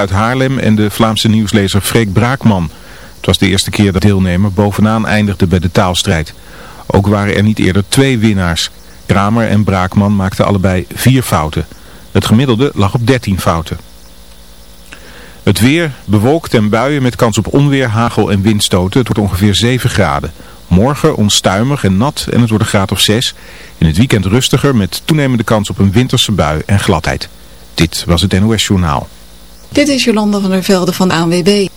uit Haarlem en de Vlaamse nieuwslezer Freek Braakman. Het was de eerste keer dat deelnemer bovenaan eindigde bij de taalstrijd. Ook waren er niet eerder twee winnaars. Kramer en Braakman maakten allebei vier fouten. Het gemiddelde lag op 13 fouten. Het weer bewolkt en buien met kans op onweer, hagel en windstoten. Het wordt ongeveer 7 graden. Morgen onstuimig en nat en het wordt een graad of 6. In het weekend rustiger met toenemende kans op een winterse bui en gladheid. Dit was het NOS Journaal. Dit is Jolanda van der Velde van ANWB.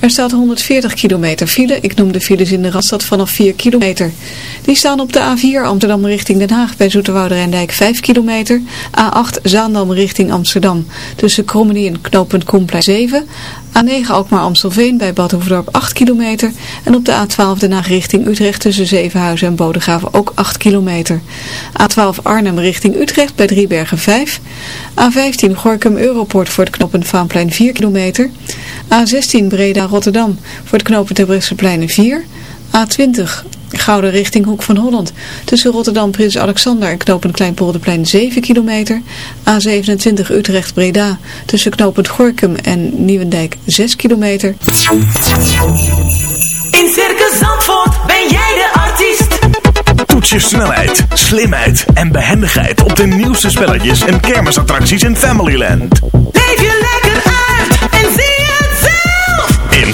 Er staat 140 kilometer file. Ik noem de files in de Randstad vanaf 4 kilometer. Die staan op de A4 Amsterdam richting Den Haag bij Zoeterwoude Rijndijk 5 kilometer. A8 Zaandam richting Amsterdam tussen Krommenie en knooppunt Komplein 7. A9 Alkmaar Amstelveen bij Bad 8 kilometer. En op de A12 Den Haag richting Utrecht tussen Zevenhuizen en Bodegraven ook 8 kilometer. A12 Arnhem richting Utrecht bij Driebergen 5. A15 Gorkum Europort voor het knooppunt Vaanplein 4 kilometer. A16 Breda Rotterdam voor het knooppunt Terbrechtseplein 4. A20 Gouden richting Hoek van Holland. Tussen Rotterdam Prins Alexander en knooppunt Kleinpolderplein 7 kilometer. A27 Utrecht Breda. Tussen knooppunt Gorkum en Nieuwendijk 6 kilometer. In Circus Zandvoort ben jij de artiest. Toets je snelheid, slimheid en behendigheid op de nieuwste spelletjes en kermisattracties in Familyland.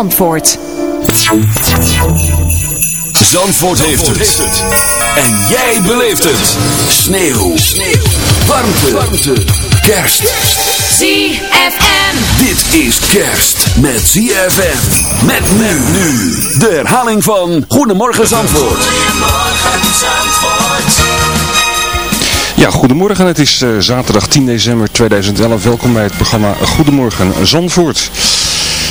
Zandvoort, heeft, het. En jij beleeft het. Sneeuw. Sneeuw. Warmte. Warmte. Kerst. ZFM. Dit is kerst met ZFM. Met men nu. De herhaling van Goedemorgen Zandvoort. Goedemorgen Zandvoort. Ja, goedemorgen. Het is eh, zaterdag 10 december 2011. Welkom bij het programma Goedemorgen Zandvoort.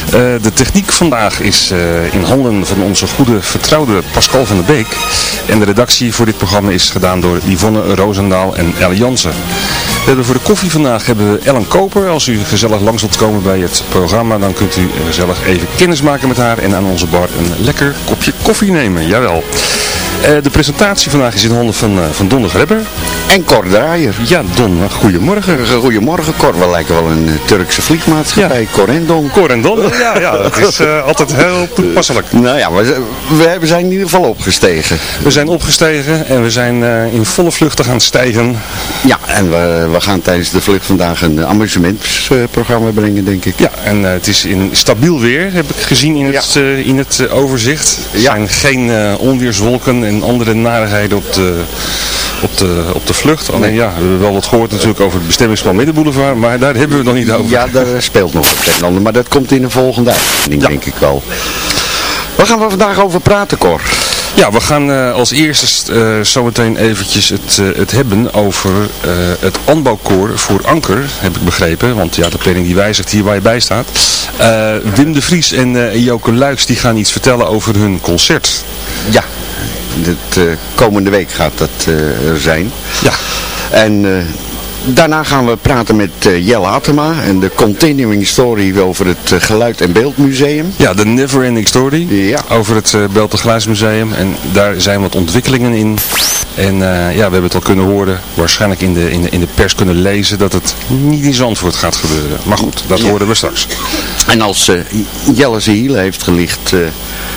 Eh, de techniek vandaag is eh, in handen van onze goede vertrouwde Pascal van der Beek. En de redactie voor dit programma is gedaan door Yvonne Roosendaal en El Jansen. We hebben voor de koffie vandaag hebben we Ellen Koper. Als u gezellig langs wilt komen bij het programma, dan kunt u gezellig even kennis maken met haar en aan onze bar een lekker kopje koffie nemen. Jawel. Eh, de presentatie vandaag is in handen van, uh, van Don de Grebber. En Cor Draaier. Ja, Don, goedemorgen. Goedemorgen, Cor. We lijken wel een uh, Turkse vliegmaatschappij. Ja. Cor en Don. Cor en Don, ja, ja dat is altijd heel toepasselijk. nou ja, we, we, zijn in ieder geval opgestegen. We zijn opgestegen en we zijn in volle vluchten gaan stijgen. Ja, en we, we gaan tijdens de vlucht vandaag een amusementsprogramma brengen, denk ik. Ja, en het is in stabiel weer, heb ik gezien in het, ja. in het overzicht. Er ja. zijn geen onweerswolken en andere narigheden op de, op de, op de vlucht. Alleen ja, we hebben wel wat gehoord natuurlijk over het bestemmingsplan Middenboulevard, maar daar hebben we het nog niet over. Ja, daar speelt nog het een en ander, maar dat komt in een volgende uitzending, ja. denk ik wel. Waar gaan we vandaag over praten, Cor? Ja, we gaan uh, als eerste uh, zometeen eventjes het, uh, het hebben over het aanbouwkoor voor Anker, heb ik begrepen. Want ja, de planning die wijzigt hier waar je bij staat. Wim de Vries en Joke Luiks die gaan iets vertellen over hun concert. Ja, dit, komende week gaat dat er zijn. Ja. En daarna gaan we praten met Jelle Atema en de continuing story over het Geluid- en Beeldmuseum. Ja, de Neverending Story Ja. over het Beeld- en Geluidsmuseum. En daar zijn wat ontwikkelingen in. En ja, we hebben het al kunnen horen, waarschijnlijk in de, in, de, in de pers kunnen lezen, dat het niet in Zandvoort gaat gebeuren. Maar goed, dat Ja. horen we straks. En als Jelle zijn hielen heeft gelicht,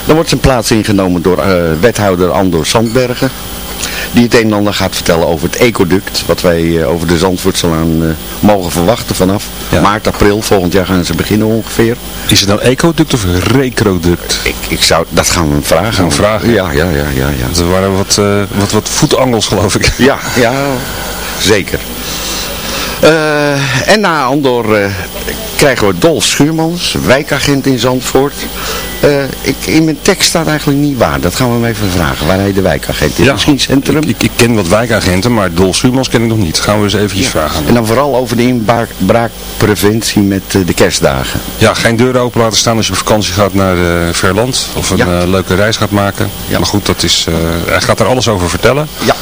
dan wordt zijn plaats ingenomen door wethouder Andor Sandbergen. Die het een en ander gaat vertellen over het ecoduct. Wat wij uh, over de Zandvoortselaan uh, mogen verwachten vanaf Ja. maart, april. Volgend jaar gaan ze beginnen ongeveer. Is het nou ecoduct of recroduct? Ik, ik zou, dat gaan we vragen. Gaan we vragen? Ja, ja, ja, ja. ja. Er waren wat, uh, wat, wat voetangels geloof ik. Ja, ja, zeker. Uh, en na Andor uh, krijgen we Dolf Schuurmans, wijkagent in Zandvoort. Uh, ik, in mijn tekst staat eigenlijk niet waar. Dat gaan we hem even vragen. Waar hij de wijkagent is. Ja, Misschien centrum. Ik, ik, ik, ken wat wijkagenten, maar Dolf Schuurmans ken ik nog niet. Gaan we eens eventjes Ja. vragen. En dan vooral over de inbraakpreventie met de kerstdagen. Ja, geen deuren open laten staan als je op vakantie gaat naar Verland. Of een Ja. leuke reis gaat maken. Ja. Maar goed, dat is, hij gaat er alles over vertellen. Ja.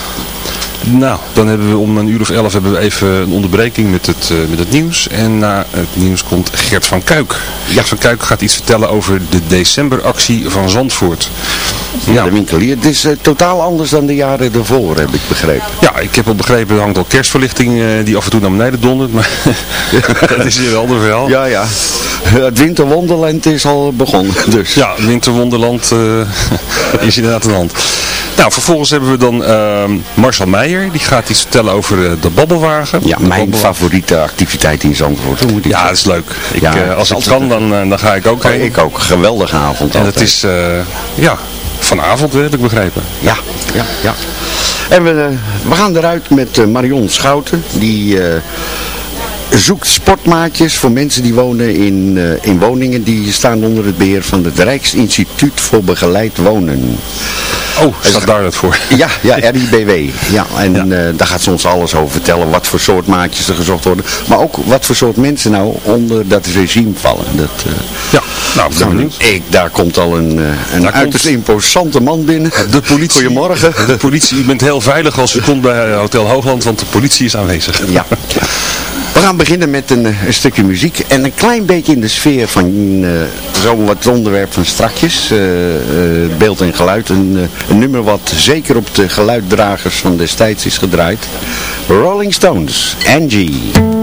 Nou, dan hebben we om een uur of elf hebben we even een onderbreking met het, uh, met het nieuws. En na het nieuws komt Gert van Kuik. Gert van Kuik gaat iets vertellen over de decemberactie van Zandvoort. Ja, de winkelier. Het is uh, totaal anders dan de jaren ervoor, heb ik begrepen. Ja, ik heb al begrepen, er hangt al kerstverlichting uh, die af en toe naar beneden dondert. Maar dat is weer een ander verhaal. Ja, ja. Het winterwonderland is al begonnen. Dus. Ja, winterwonderland is inderdaad de hand. Nou, vervolgens hebben we dan uh, Marcel Meijer. Die gaat iets vertellen over uh, de babbelwagen. Ja, de mijn babbelwagen. favoriete activiteit in Zandvoort. Hoe moet ik Ja, dat is leuk. Ik, Ja, uh, als ik altijd kan, dan, uh, dan ga ik ook Oh, heen. ik ook. Geweldige avond En het is, ja, vanavond heb ik begrepen. Ja, ja, ja. En we, we gaan eruit met Marion Schouten. Die zoekt sportmaatjes voor mensen die wonen in, uh, in woningen die staan onder het beheer van het Rijksinstituut voor Begeleid Wonen. Oh, staat daar dat voor? Ja, ja, RIBW. Ja, en Ja. uh, daar gaat ze ons alles over vertellen. Wat voor soort maatjes er gezocht worden. Maar ook wat voor soort mensen nou onder dat regime vallen. Dat, uh, Ja, nou, ik daar komt al een, uh, een Daar uiterst komt- imposante man binnen. De politie. Goedemorgen. De politie, u bent heel veilig als u komt bij Hotel Hoogland, want de politie is aanwezig. Ja. We gaan beginnen met een, een stukje muziek en een klein beetje in de sfeer van uh, zo wat onderwerp van strakjes, uh, beeld en geluid. Een, een nummer wat zeker op de geluiddragers van destijds is gedraaid. Rolling Stones, Angie.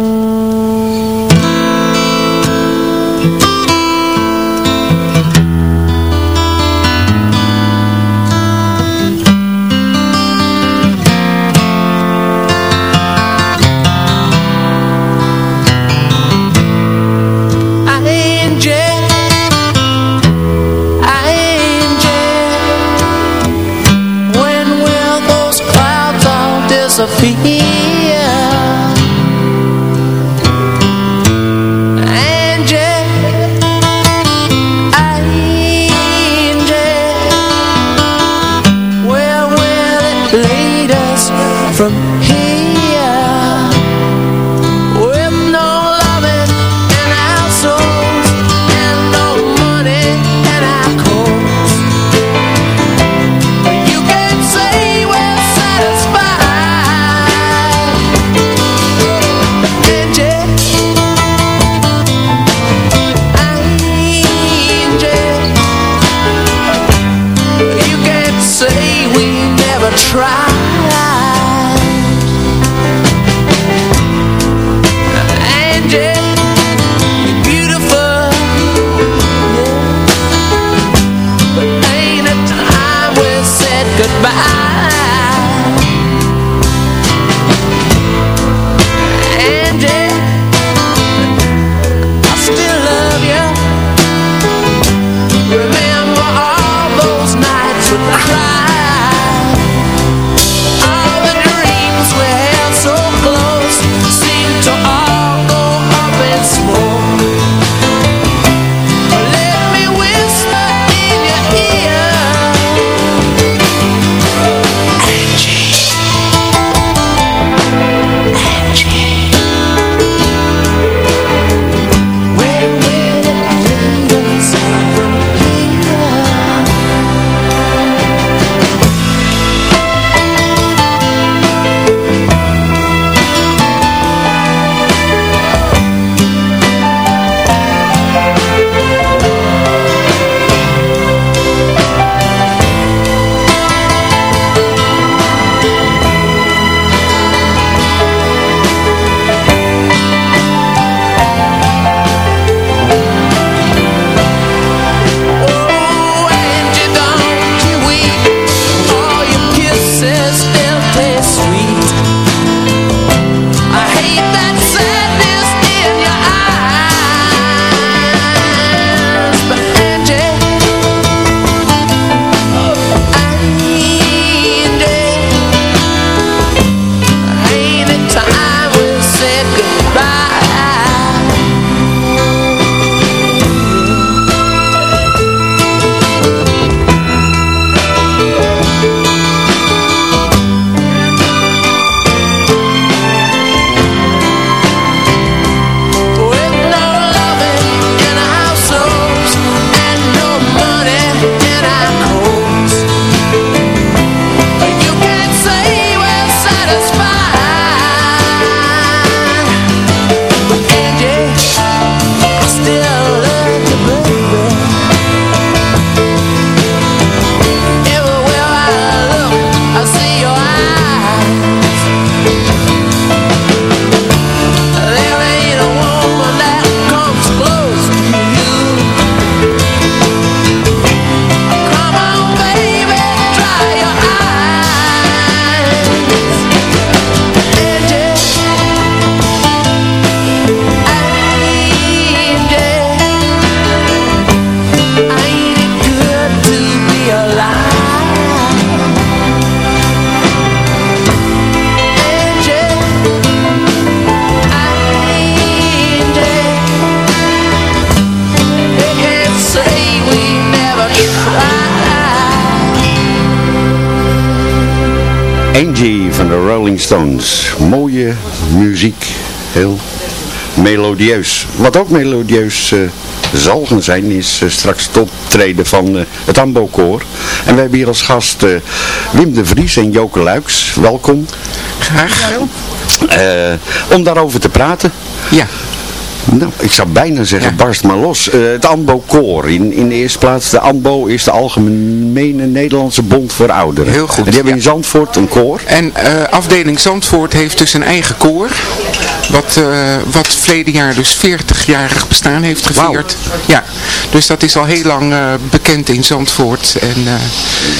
Stones. Mooie muziek. Heel melodieus. Wat ook melodieus eh, zal gaan zijn is eh, straks het optreden van eh, het Ambo-koor. En we hebben hier als gast eh, Wim de Vries en Joke Luiks. Welkom. Graag. Eh, om daarover te praten. Ja. Nou, ik zou bijna zeggen, barst maar los. Eh, het AMBO-koor. In, in de eerste plaats, de AMBO is de Algemene Nederlandse Bond voor Ouderen. Heel goed, En die hebben ja. in Zandvoort een koor. En eh, afdeling Zandvoort heeft dus een eigen koor. Wat, eh, wat verleden jaar dus 40-jarig bestaan heeft gevierd. Ja, dus dat is al heel lang bekend in Zandvoort. En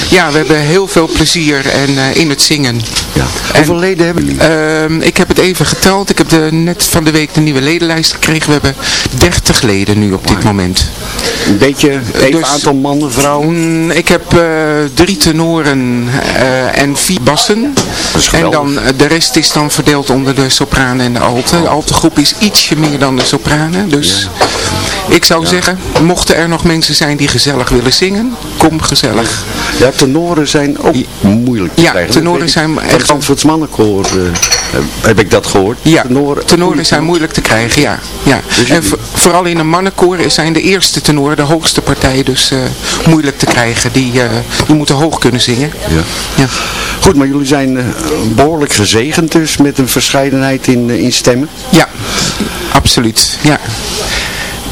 ja, we hebben heel veel plezier en, in het zingen. Ja. Hoeveel leden hebben jullie? Ehm, ik heb het even geteld. Ik heb de, net van de week de nieuwe ledenlijst gekregen. We hebben 30 leden nu op dit moment. Een beetje even Dus- aantal mannen, vrouwen. Mm, ik heb eh, drie tenoren eh, en vier bassen. En dan eh, de rest is dan verdeeld onder de sopranen en de alten. De altengroep is ietsje meer dan de sopranen. Dus ik zou zeggen, mochten er nog mensen zijn die gezellig willen zingen, kom gezellig. Ja, tenoren zijn ook moeilijk te Ja, krijgen. tenoren weet ik. zijn Van echt- het Zandvoorts mannenkoor eh, heb ik dat gehoord. Ja, Tenoren, tenoren zijn moeilijk te krijgen, ja. ja. Dus En vooral in een mannenkoor zijn de eerste tenoren, de hoogste partij, dus eh, moeilijk te krijgen. Die, eh, die moeten hoog kunnen zingen. Ja. Ja. Goed, maar jullie zijn eh, behoorlijk gezegend dus met een verscheidenheid in, in stemmen. Ja, absoluut. Ja.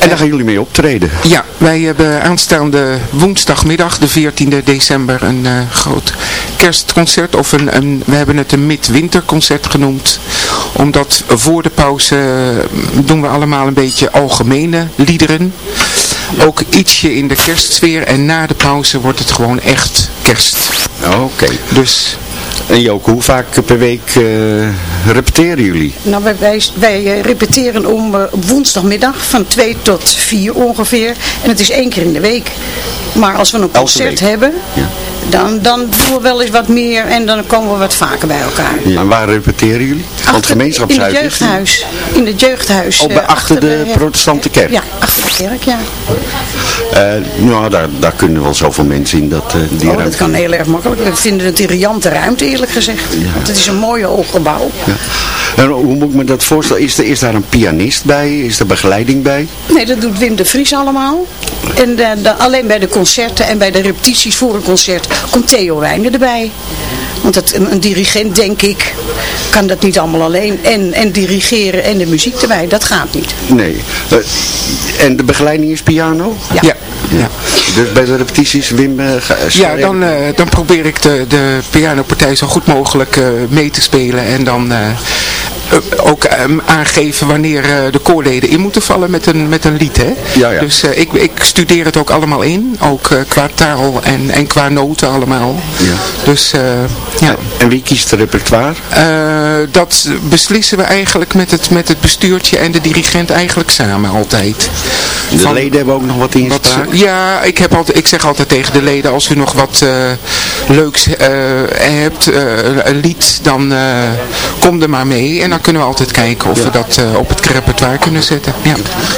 En daar gaan jullie mee optreden. Ja, wij hebben aanstaande woensdagmiddag, de 14e december, een eh, groot kerstconcert. Of een, een, we hebben het een midwinterconcert genoemd. Omdat voor de pauze eh, doen we allemaal een beetje algemene liederen. Ook ietsje in de kerstsfeer. En na de pauze wordt het gewoon echt kerst. Oké. Dus En Joke, hoe vaak per week eh, repeteren jullie? Nou, wij, wij, wij eh, repeteren om eh, woensdagmiddag van 2 tot 4 ongeveer. En het is één keer in de week. Maar als we een concert hebben, Ja. dan, dan doen we wel eens wat meer en dan komen we wat vaker bij elkaar. Ja. En waar repeteren jullie? Want het Achter- gemeenschapshuis In het jeugdhuis. In het jeugdhuis. Oh, bij achter de protestante kerk? Ja, achter de kerk, ja. Nou, daar, daar kunnen wel zoveel mensen in dat, die Oh, dat kan heel erg makkelijk. We vinden het een riante ruimte, eerlijk gezegd. Want het is een mooie hoog gebouw. Ja. En hoe moet ik me dat voorstellen? Is, er, is daar een pianist bij? Is er begeleiding bij? Nee, dat doet Wim de Vries allemaal. En de, de- alleen bij de concerten en bij de repetities voor een concert komt Theo Wijnen erbij. Want het, een, een dirigent, denk ik, kan dat niet allemaal alleen. En, en dirigeren en de muziek erbij, dat gaat niet. Nee. Eh, en de begeleiding is piano? Ja. ja, ja. Dus bij de repetities, Wim... eh, ga- Ja, dan, eh, dan probeer ik de, de pianopartij zo goed mogelijk eh, mee te spelen. En dan eh, eh, ook ehm, aangeven wanneer eh, de koorleden in moeten vallen met een, met een lied. Hè? Ja, ja. Dus eh, ik, ik studeer het ook allemaal in. Ook eh, qua taal en, en qua noten allemaal. Ja. Dus eh, ja. En wie kiest het repertoire? Eh, dat beslissen we eigenlijk met het, met het bestuurtje en de dirigent eigenlijk samen altijd. De Van- leden hebben ook nog wat wat, inspraak? Ja, ik, heb altijd, ik zeg altijd tegen de leden, als u nog wat eh, leuks eh, hebt, eh, een lied, dan kom er maar mee. En dan kunnen we altijd kijken of we dat op het repertoire kunnen zetten. Ja.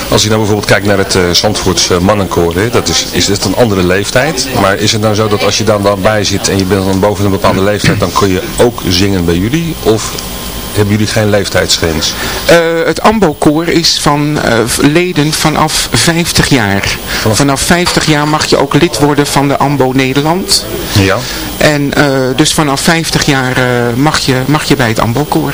Als je nou bijvoorbeeld kijkt naar het uh, Zandvoorts mannenkoor, hè, dat is, is het een andere leeftijd. Maar is het nou zo dat als je dan daarbij zit en je bent dan boven een bepaalde leeftijd, dan kun je ook zingen bij jullie? Of hebben jullie geen leeftijdsgrens? Uh, het AMBO-koor is van uh, leden vanaf 50 jaar. Vanaf... vanaf 50 jaar mag je ook lid worden van de AMBO Nederland. Ja. En uh, dus vanaf 50 jaar mag, je, mag je bij het AMBO-koor.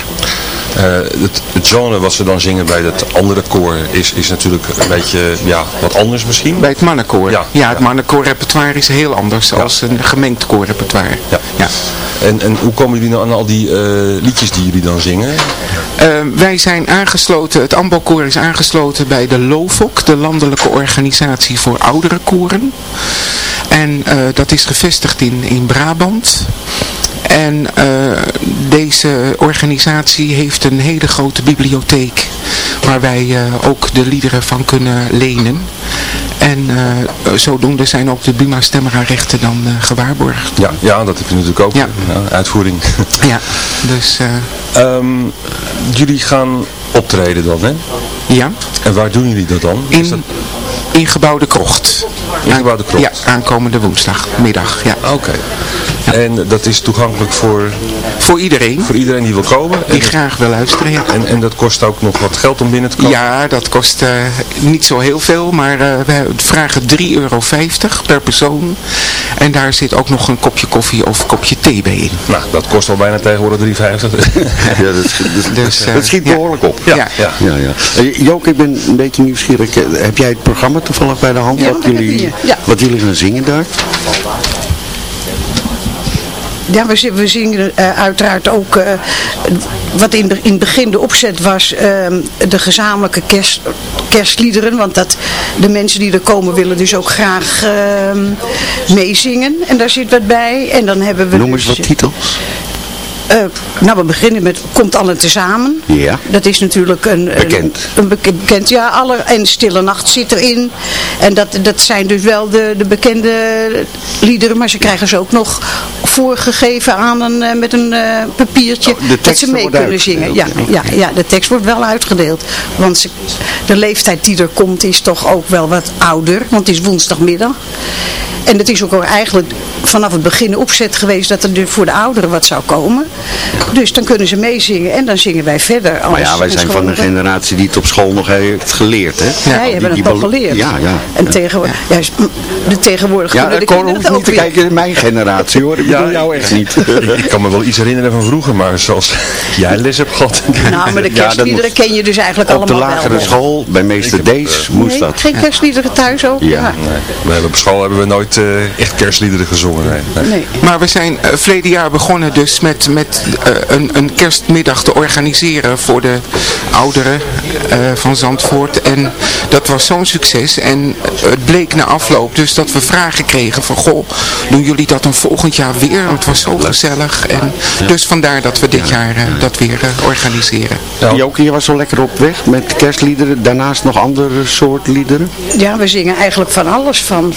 Uh, het, het, genre wat ze dan zingen bij het andere koor is, is natuurlijk een beetje ja, wat anders misschien. Bij het mannenkoor? Ja, ja het ja. mannenkoor repertoire is heel anders ja. als een gemengd koorrepertoire. Ja. ja. En, en hoe komen jullie nou aan al die uh, liedjes die jullie dan zingen? Uh, wij zijn aangesloten, het AMBO-koor is aangesloten bij de LOVOK, de Landelijke Organisatie voor Oudere Koren. En dat is gevestigd in, in Brabant. En uh, deze organisatie heeft een hele grote bibliotheek waar wij uh, ook de liederen van kunnen lenen. En uh, zodoende zijn ook de Buma Stemra rechten dan gewaarborgd. Ja, ja, dat heb je natuurlijk ook. Ja. Ja, uitvoering. ja, dus... Um, jullie gaan optreden dan, hè? Ja. En waar doen jullie dat dan? In, dat... Ingebouwde krocht. Ingebouwde krocht? Ja, aankomende woensdagmiddag. Ja. Oké. En dat is toegankelijk voor... Voor iedereen. Voor iedereen die wil komen? Die graag wil luisteren, ja. En, en dat kost ook nog wat geld om binnen te komen? Ja, dat kost eh, niet zo heel veel, maar eh, we vragen 3,50 euro per persoon. En daar zit ook nog een kopje koffie of kopje thee bij in. Nou, dat kost al bijna tegenwoordig 3,50. ja, dat, dat, Dus, eh, dat schiet ja. behoorlijk op. Ja. ja. Ja, ja. Joke, ik ben een beetje nieuwsgierig. Heb jij het programma toevallig bij de hand? Ja, wat, jullie, wat jullie gaan zingen daar? Ja, we, we zingen eh, uiteraard ook eh, wat in, in het begin de opzet was, ehm, de gezamenlijke kerst, kerstliederen. Want dat, de mensen die er komen willen dus ook graag ehm, meezingen. En daar zit wat bij. En dan hebben we Noem eens dus, wat titels. Eh, nou, we beginnen met Komt allen tezamen. Ja. Dat is natuurlijk een... een- Bekend. Een, beke- bekend, ja. Alle, en Stille Nacht zit erin. En dat, dat zijn dus wel de, de bekende liederen. Maar ze krijgen ze ook nog voorgegeven aan een, eh, met een eh, papiertje. Oh, dat ze mee kunnen zingen. Ja, ja, ja, de tekst wordt wel uitgedeeld. Want ze, de leeftijd die er komt is toch ook wel wat ouder. Want het is woensdagmiddag. En het is ook al eigenlijk vanaf het begin opzet geweest dat er voor de ouderen wat zou komen. Dus dan kunnen ze meezingen en dan zingen wij verder. Maar als ja, wij een zijn van de school- generatie die het op school nog heeft geleerd, hè? Wij hebben Die- het die nog geleerd. Ja, ja. En tegenwoordig, juist, de tegenwoordige Ja, Cor kinderen hoeft het niet te weer. kijken in mijn generatie, hoor. Ik bedoel jou echt niet. ik, ik kan me wel iets herinneren van vroeger, maar zoals jij les hebt gehad. Nou, maar de Ja, kerstliederen ken je dus eigenlijk Op de allemaal lagere wel. school, bij meester Dees, moest Nee, dat. geen kerstliederen thuis ook? Ja. Nee, we hebben op school hebben we nooit eh, echt kerstliederen gezongen. Nee. Maar we zijn uh, verleden jaar begonnen dus met, met eh, een, een kerstmiddag te organiseren voor de ouderen eh, van Zandvoort. En dat was zo'n succes. En het bleek na afloop dus dat we vragen kregen van, goh, doen jullie dat dan volgend jaar weer? Want het was zo gezellig. En dus vandaar dat we dit jaar eh, dat weer eh, organiseren. Joke, je was zo lekker op weg met kerstliederen. Daarnaast nog andere soort liederen. Ja, we zingen eigenlijk van alles. Van,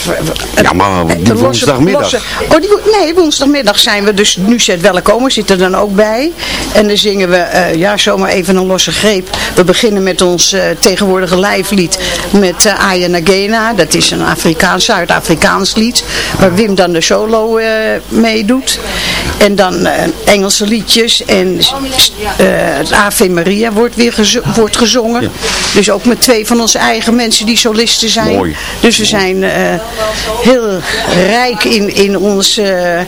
Ja, maar die de losse- woensdagmiddag. losse- oh, die, nee, woensdagmiddag zijn we dus nu zet welkom, zit er dan ook bij. En dan zingen we, eh, ja, zomaar even een losse greep. We beginnen met ons eh, tegenwoordige lijflied met eh Aya Nagena. Dat is een Afrikaans, Zuid-Afrikaans lied, waar Wim dan de solo eh, meedoet. En dan Engelse liedjes en het Ave Maria wordt weer gezo- wordt gezongen. Dus ook met twee van onze eigen mensen die solisten zijn. Mooi. Dus we zijn heel rijk in, in ons eh, eh,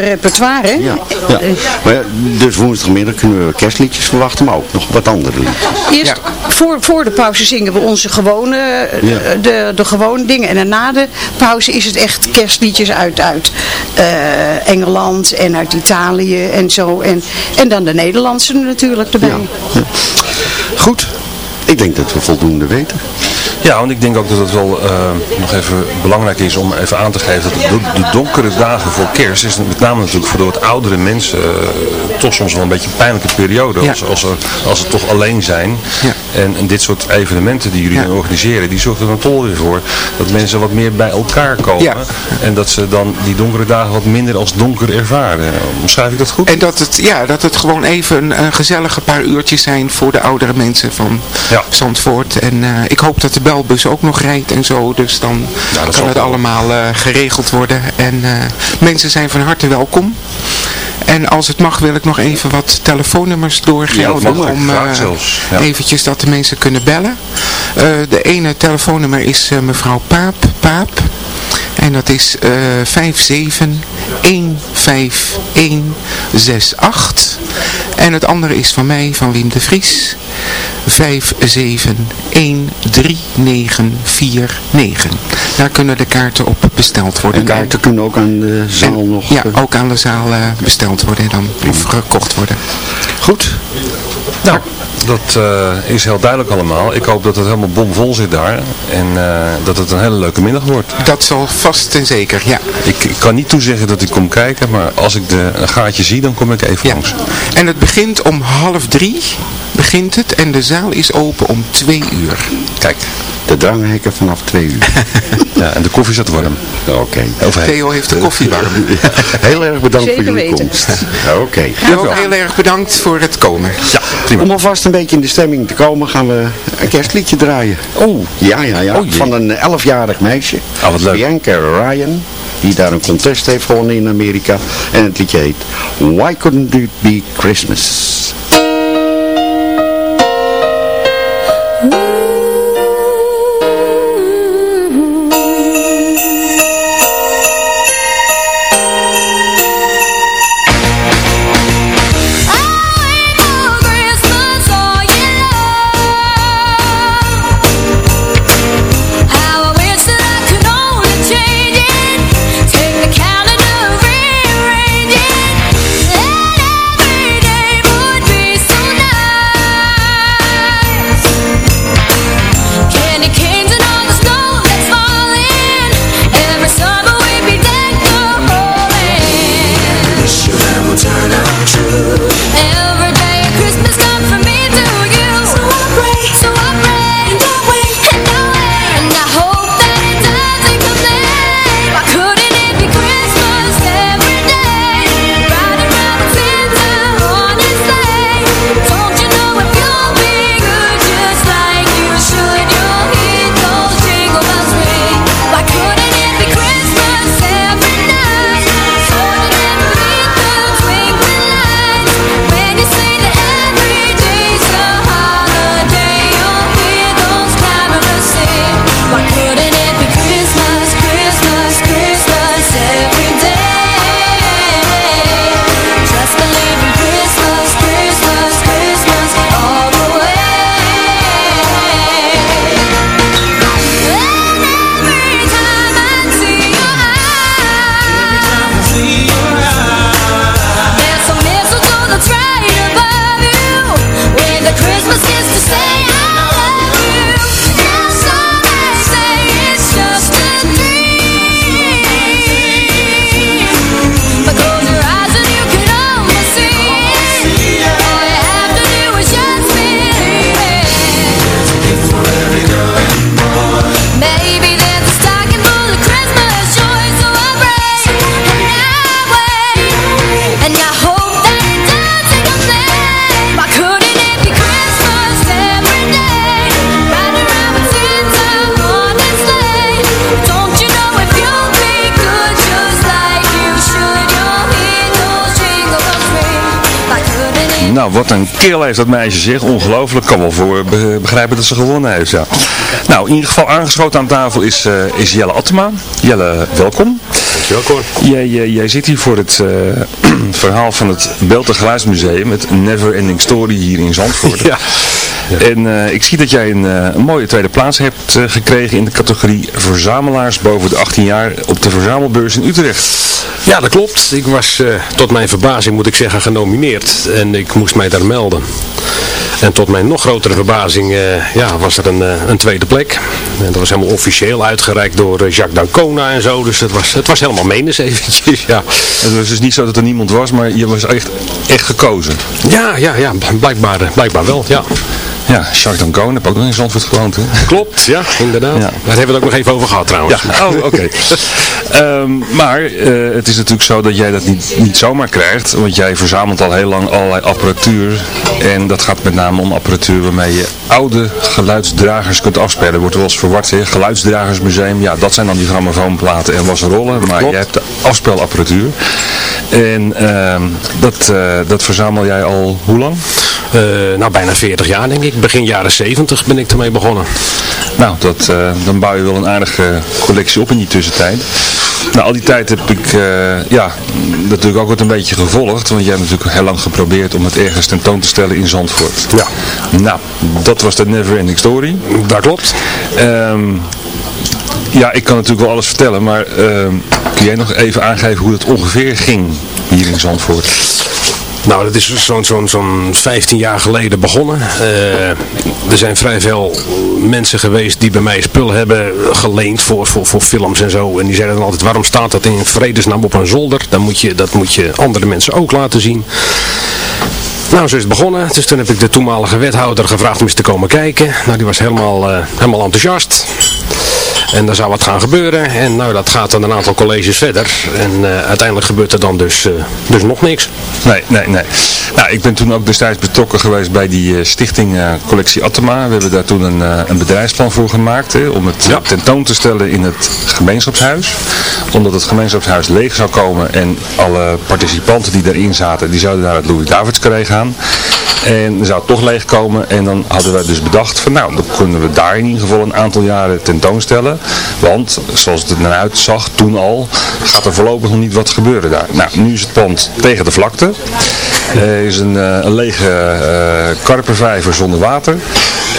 repertoire. hè? Ja. ja. Maar ja, dus woensdagmiddag kunnen we kerstliedjes verwachten, maar ook nog wat andere liedjes. Eerst voor, voor de pauze zingen we onze gewone, eh, Ja. de, de gewone dingen. En na de pauze is het echt kerstliedjes uit, uit eh, Engeland en uit Italië en zo. En, en dan de Nederlandse natuurlijk erbij. Goed, ik denk dat we voldoende weten. Ja, want ik denk ook dat het wel eh, nog even belangrijk is om even aan te geven dat de, donkere dagen voor kerst is met name natuurlijk voor de wat oudere mensen eh, toch soms wel een beetje een pijnlijke periode. Ja. Als, als, er, als ze toch alleen zijn. Ja. En, en dit soort evenementen die jullie Ja. dan organiseren, die zorgen er dan toch weer voor dat mensen wat meer bij elkaar komen. Ja. En dat ze dan die donkere dagen wat minder als donker ervaren. Omschrijf ik dat goed? En dat het, ja, dat het gewoon even een, gezellige paar uurtjes zijn voor de oudere mensen van. Zandvoort. En eh, ik hoop dat de belbus ook nog rijdt en zo. Dus dan dat kan het wel. allemaal eh, geregeld worden. En eh, mensen zijn van harte welkom. En als het mag wil ik nog even wat telefoonnummers doorgeven. Ja, om eh, zelfs. Ja. eventjes dat de mensen kunnen bellen. De ene telefoonnummer is mevrouw Paap. Paap. En dat is eh 57151168. En het andere is van mij, van Wim de Vries. 5713949. Daar kunnen de kaarten op besteld worden. En kaarten kunnen ook aan de zaal En- nog... Ja, eh, ook aan de zaal eh, besteld worden dan. Of gekocht worden. Goed. Nou, dat eh, is heel duidelijk allemaal. Ik hoop dat het helemaal bomvol zit daar. En eh, dat het een hele leuke middag wordt. Dat zal vast en zeker, ja. Ik, ik kan niet toezeggen dat ik kom kijken, maar als ik de, een gaatje zie, dan kom ik even ja. langs. En het begint om half drie. Begint het. En de zaal is open om twee uur. Kijk, De dranghekken vanaf twee uur. ja, en de koffie zat warm. Oké. Theo heeft de koffie warm. Heel erg bedankt Zeker voor jullie weten. komst. Oké. En ook heel erg bedankt voor het komen. Ja, Om alvast een beetje in de stemming te komen gaan we een kerstliedje draaien. Oh. Ja, ja, ja. Oh. Van een 11-jarig meisje. Wat leuk. Bianca Ryan. Die daar een contest heeft gewonnen in Amerika. En het liedje heet Why Couldn't It Be Christmas? Nou, wat een keel heeft dat meisje zich. Ongelooflijk. Kan wel voor be- begrijpen dat ze gewonnen heeft, ja. Nou, in ieder geval aangeschoten aan tafel is, eh, is Jelle Attema. Jelle, welkom. Dankjewel, Cor. Jij, jij, jij zit hier voor het eh, verhaal van het Beeld- en Geluidsmuseum, het Never Ending Story hier in Zandvoort. Ja. En eh, ik zie dat jij een, eh, een mooie tweede plaats hebt eh, gekregen in de categorie verzamelaars boven de 18 jaar op de verzamelbeurs in Utrecht. Ja, dat klopt. Ik was tot mijn verbazing, moet ik zeggen, genomineerd. En ik moest mij daar melden. En tot mijn nog grotere verbazing ja, was er een, een tweede plek. En dat was helemaal officieel uitgereikt door Jacques Dancona en zo. Dus het was, het was helemaal menens eventjes, ja. Het was dus niet zo dat er niemand was, maar je was echt, echt gekozen. Ja, ja, ja, blijkbaar, blijkbaar wel, ja. Ja, Jacques Dancona heb ook nog in Zandvoort gewoond, hè? Klopt, ja, inderdaad. Ja. Daar hebben we het ook nog even over gehad trouwens. Ja, oh, oké. Ehm, maar eh, het is natuurlijk zo dat jij dat niet, niet zomaar krijgt, want jij verzamelt al heel lang allerlei apparatuur. En dat gaat met name om apparatuur waarmee je oude geluidsdragers kunt afspelen. Wordt wel eens verward, hè? geluidsdragersmuseum. Ja, dat zijn dan die grammofoonplaten en wassenrollen. Maar Klopt. jij hebt de afspelapparatuur. En ehm, dat, eh, dat verzamel jij al hoe lang? Eh, nou, bijna 40 jaar denk ik. Begin jaren 70 ben ik ermee begonnen. Nou, dat, eh, dan bouw je wel een aardige collectie op in die tussentijd. Nou, al die tijd heb ik uh, ja, natuurlijk ook wat een beetje gevolgd. Want jij hebt natuurlijk heel lang geprobeerd om het ergens tentoon te stellen in Zandvoort. Ja. Nou, dat was de Never Ending Story. Dat klopt. Um, ja, ik kan natuurlijk wel alles vertellen, maar uh, kun jij nog even aangeven hoe het ongeveer ging hier in Zandvoort? Nou, dat is zo'n zo'n zo'n 15 jaar geleden begonnen. Uh, er zijn vrij veel mensen geweest die bij mij spullen hebben geleend voor, voor, voor films en zo. En die zeiden dan altijd, waarom staat dat in vredesnaam op een zolder? Dan moet je, dat moet je andere mensen ook laten zien. Nou, zo is het begonnen. Dus toen heb ik de toenmalige wethouder gevraagd om eens te komen kijken. Nou, die was helemaal, uh, helemaal enthousiast. En daar zou wat gaan gebeuren. En nou, dat gaat dan een aantal colleges verder. En eh, uiteindelijk gebeurt er dan dus, eh, dus nog niks. Nee, nee, nee. Nou, ik ben toen ook destijds betrokken geweest bij die eh, stichting eh, Collectie Attema. We hebben daar toen een, eh, een bedrijfsplan voor gemaakt hè, om het tentoon te stellen in het gemeenschapshuis. Omdat het gemeenschapshuis leeg zou komen en alle participanten die daarin zaten, die zouden naar het Louis Davids Carré gaan. En zou het toch leeg komen en dan hadden wij dus bedacht van nou, dan kunnen we daar in ieder geval een aantal jaren tentoonstellen. Want zoals het er naar uitzag toen al, gaat er voorlopig nog niet wat gebeuren daar. Nou, nu is het pand tegen de vlakte. Er is een, eh, een lege eh karpervijver zonder water.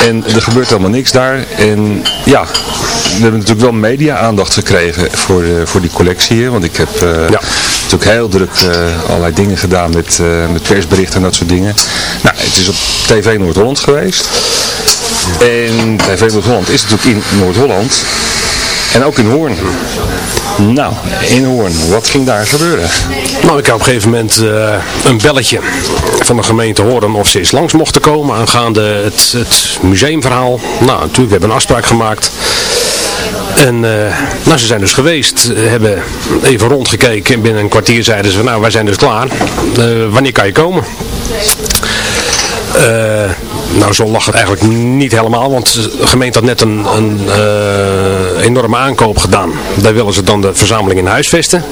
En er gebeurt helemaal niks daar. En ja, we hebben natuurlijk wel media-aandacht gekregen voor, eh, voor die collectie hier. Want ik heb natuurlijk heel druk allerlei dingen gedaan met, met persberichten en dat soort dingen. Nou, het is op TV Noord-Holland geweest. En TV Noord-Holland is natuurlijk in Noord-Holland. En ook in Hoorn. Nou, in Hoorn, wat ging daar gebeuren? Nou, ik heb op een gegeven moment eh, een belletje van de gemeente horen of ze eens langs mochten komen aangaande het, het museumverhaal. Nou, natuurlijk, we hebben een afspraak gemaakt. En eh, nou, ze zijn dus geweest, hebben even rondgekeken en binnen een kwartier zeiden ze, nou wij zijn dus klaar. Eh, wanneer kan je komen? Eh, nou, zo lag het eigenlijk niet helemaal, want de gemeente had net een, een eh, enorme aankoop gedaan. Daar willen ze dan de verzameling in huisvesten.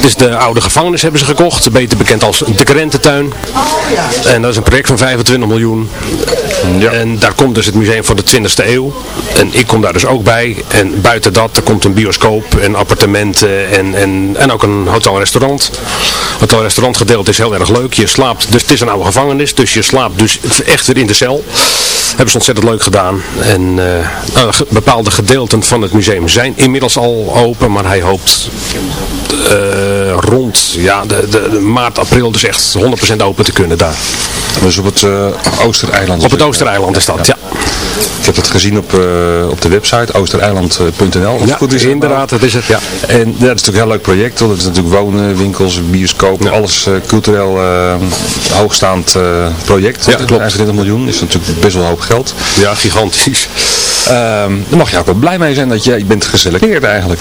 Dus de oude gevangenis hebben ze gekocht, beter bekend als de Krententuin. En dat is een project van 25 miljoen. En daar komt dus het museum van de 20e eeuw. En ik kom daar dus ook bij. En buiten dat, er komt een bioscoop en appartementen en, en, en ook een hotel-restaurant. Hotel-restaurant gedeelte is heel erg leuk. Je slaapt, dus het is een oude gevangenis, dus je slaapt dus echt weer in de cel. Hebben ze ontzettend leuk gedaan. En eh, nou, bepaalde gedeelten van het museum zijn inmiddels al open, maar hij hoopt eh, rond ja, de, de, de maart, april dus echt 100% open te kunnen daar. Dus op het eh, Oostereiland. Op het Oostereiland is dat, ja. Ik heb het gezien op, eh, op de website oostereiland.nl. Ja, goed is, inderdaad, dat is het, ja. En ja, dat is natuurlijk een heel leuk project, want het is natuurlijk wonen, winkels, bioscoop, alles eh, cultureel eh, hoogstaand eh, project. Ja, klopt. 25 miljoen is natuurlijk best wel een hoop geld. Ja, gigantisch. Ehm daar mag je ook wel blij mee zijn dat je, je bent geselecteerd eigenlijk.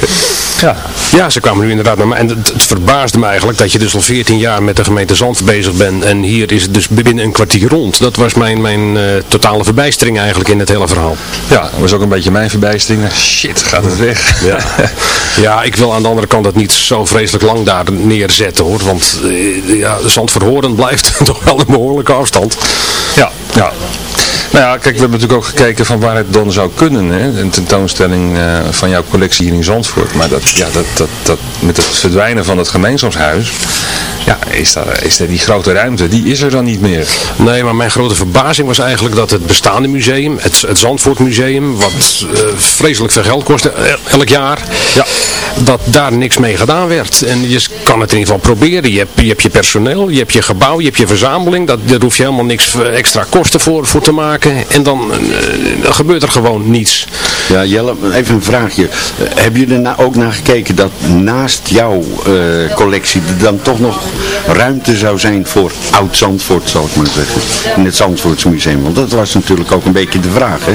Ja. Ja, ze kwamen nu inderdaad naar mij. En het, het verbaasde me eigenlijk dat je dus al 14 jaar met de gemeente Zand bezig bent. En hier is het dus binnen een kwartier rond. Dat was mijn, mijn eh, totale verbijstering eigenlijk in het hele verhaal. Ja, dat was ook een beetje mijn verbijstering. Shit, gaat het weg. Ja. ja, ik wil aan de andere kant het niet zo vreselijk lang daar neerzetten hoor. Want eh, ja, Zandverhoren blijft toch wel een behoorlijke afstand. Ja, ja. Nou ja, kijk, we hebben natuurlijk ook gekeken van waar het dan zou kunnen. Hè? Een tentoonstelling eh, van jouw collectie hier in Zandvoort. Maar dat, ja, dat, dat, dat, met het verdwijnen van het gemeenschapshuis, ja, is, daar, is daar die grote ruimte, die is er dan niet meer. Nee, maar mijn grote verbazing was eigenlijk dat het bestaande museum, het, het Zandvoortmuseum, wat eh, vreselijk veel geld kostte eh, elk jaar, ja. dat daar niks mee gedaan werd. En je kan het in ieder geval proberen. Je hebt, je hebt je personeel, je hebt je gebouw, je hebt je verzameling. Dat, daar hoef je helemaal niks eh, extra kosten voor, voor te maken. En dan, eh, dan gebeurt er gewoon niets. Ja, Jelle, even een vraagje. Eh, hebben jullie er ook naar gekeken dat naast jouw eh, collectie er dan toch nog ruimte zou zijn voor oud-Zandvoort, zal ik maar zeggen, in het Zandvoortsmuseum? Want dat was natuurlijk ook een beetje de vraag, hè?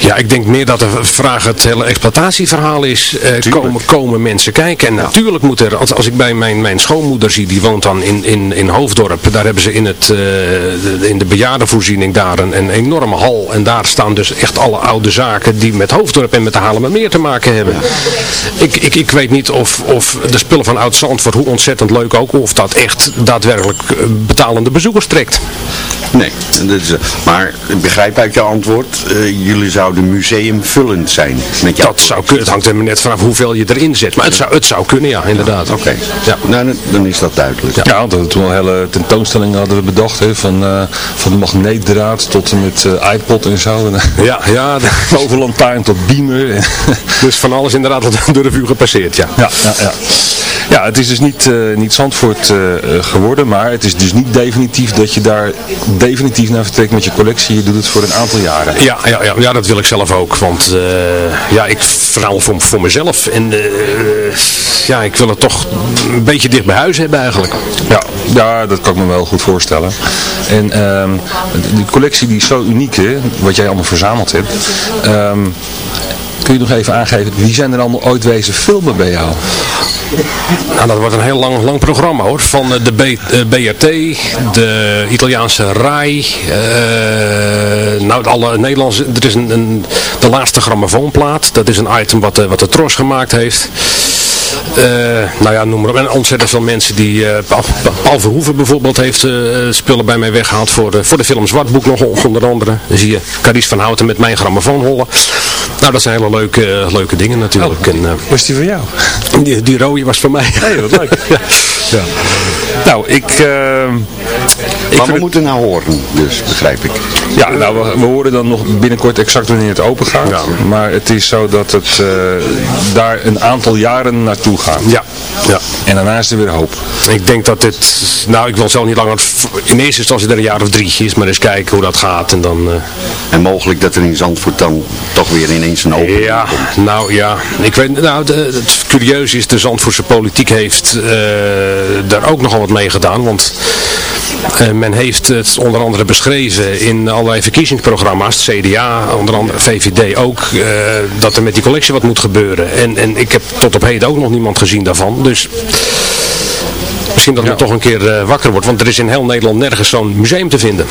Ja, ik denk meer dat de vraag het hele exploitatieverhaal is. Eh, komen, komen mensen kijken? En natuurlijk moet er, als, als ik bij mijn, mijn schoonmoeder zie, die woont dan in, in, in Hoofddorp. Daar hebben ze in, het, eh, de- in de bejaardenvoorziening daar een, een enorme hal. En daar staan dus echt alle oude zaken die met Hoofddorp en met de Haarlemmermeer te maken hebben. Ik, ik, ik weet niet of, of de spullen van Oud Zandvoort, hoe ontzettend leuk ook, of dat echt daadwerkelijk eh, betalende bezoekers trekt. Nee, dat is, maar ik begrijp uit je antwoord, jullie zouden museumvullend zijn met jouw Dat zou kunnen. Het hangt er net vanaf hoeveel je erin zet. Maar het zou, het zou kunnen, ja, inderdaad. Oké, Ja. nou, dan- dan is dat duidelijk. Ja, want we hadden toen al hele tentoonstellingen hadden we bedacht, hè, van, eh, van de magneetdraad tot en met eh, iPod en zo. En, Ja, ja. Bovenlantaarn tot beamer. Dus van alles inderdaad wat door de revue gepasseerd, ja. Ja, ja, ja. Ja, het is dus niet, eh, niet Zandvoort eh, eh, geworden, maar het is dus niet definitief dat je daar definitief naar vertrekt met je collectie. Je doet het voor een aantal jaren. Ja, ja, ja, ja, dat wil ik zelf ook. Want ja, ik verhaal voor, voor mezelf. En ja, ik wil het toch een beetje dicht bij huis hebben eigenlijk. Ja, ja, dat kan ik me wel goed voorstellen. En ehm, die collectie die is zo uniek, hè, wat jij allemaal verzameld hebt. Ehm, kun je nog even aangeven, wie zijn er allemaal ooit wezen filmen bij jou? Nou, dat wordt een heel lang, lang programma hoor. Van eh, de B, eh, BRT, de Italiaanse RAI, eh, nou alle Nederlandse, er is een, een, de laatste grammofoonplaat. Dat is een item wat, wat de Tros gemaakt heeft. Eh, nou ja, noem maar op. En ontzettend veel mensen die, eh, Paul, Paul Verhoeven bijvoorbeeld heeft eh, spullen bij mij weggehaald voor, de- voor de film Zwartboek nog onder andere. Dan zie je Carice van Houten met mijn grammofoon hollen. Nou, dat zijn hele leuke, leuke dingen natuurlijk. en, eh, Was die van jou? die, die rode was voor mij. Hey, wat leuk. ja. Ja. Nou, ik... eh, ik Maar we het- moeten nou horen, dus begrijp ik. Ja, nou, we, we horen dan nog binnenkort exact wanneer het open gaat. Maar het is zo dat het eh, daar een aantal jaren naartoe gaat. Ja, ja. En daarna is er weer hoop. Ik denk dat dit, nou ik wil zelf niet langer, in eerste instantie er een jaar of drie is, maar eens kijken hoe dat gaat en dan... eh, En mogelijk dat er in Zandvoort dan toch weer ineens een opening ja, komt. nou ja, ik weet, nou de, het curieus is, de Zandvoortse politiek heeft eh, daar ook nogal wat mee gedaan, want eh, men heeft het onder andere beschreven in allerlei verkiezingsprogramma's, CDA, onder andere VVD ook, eh, dat er met die collectie wat moet gebeuren. En, en ik heb tot op heden ook nog niemand gezien daarvan, dus... Misschien dat men toch een keer eh, wakker wordt, want er is in heel Nederland nergens zo'n museum te vinden.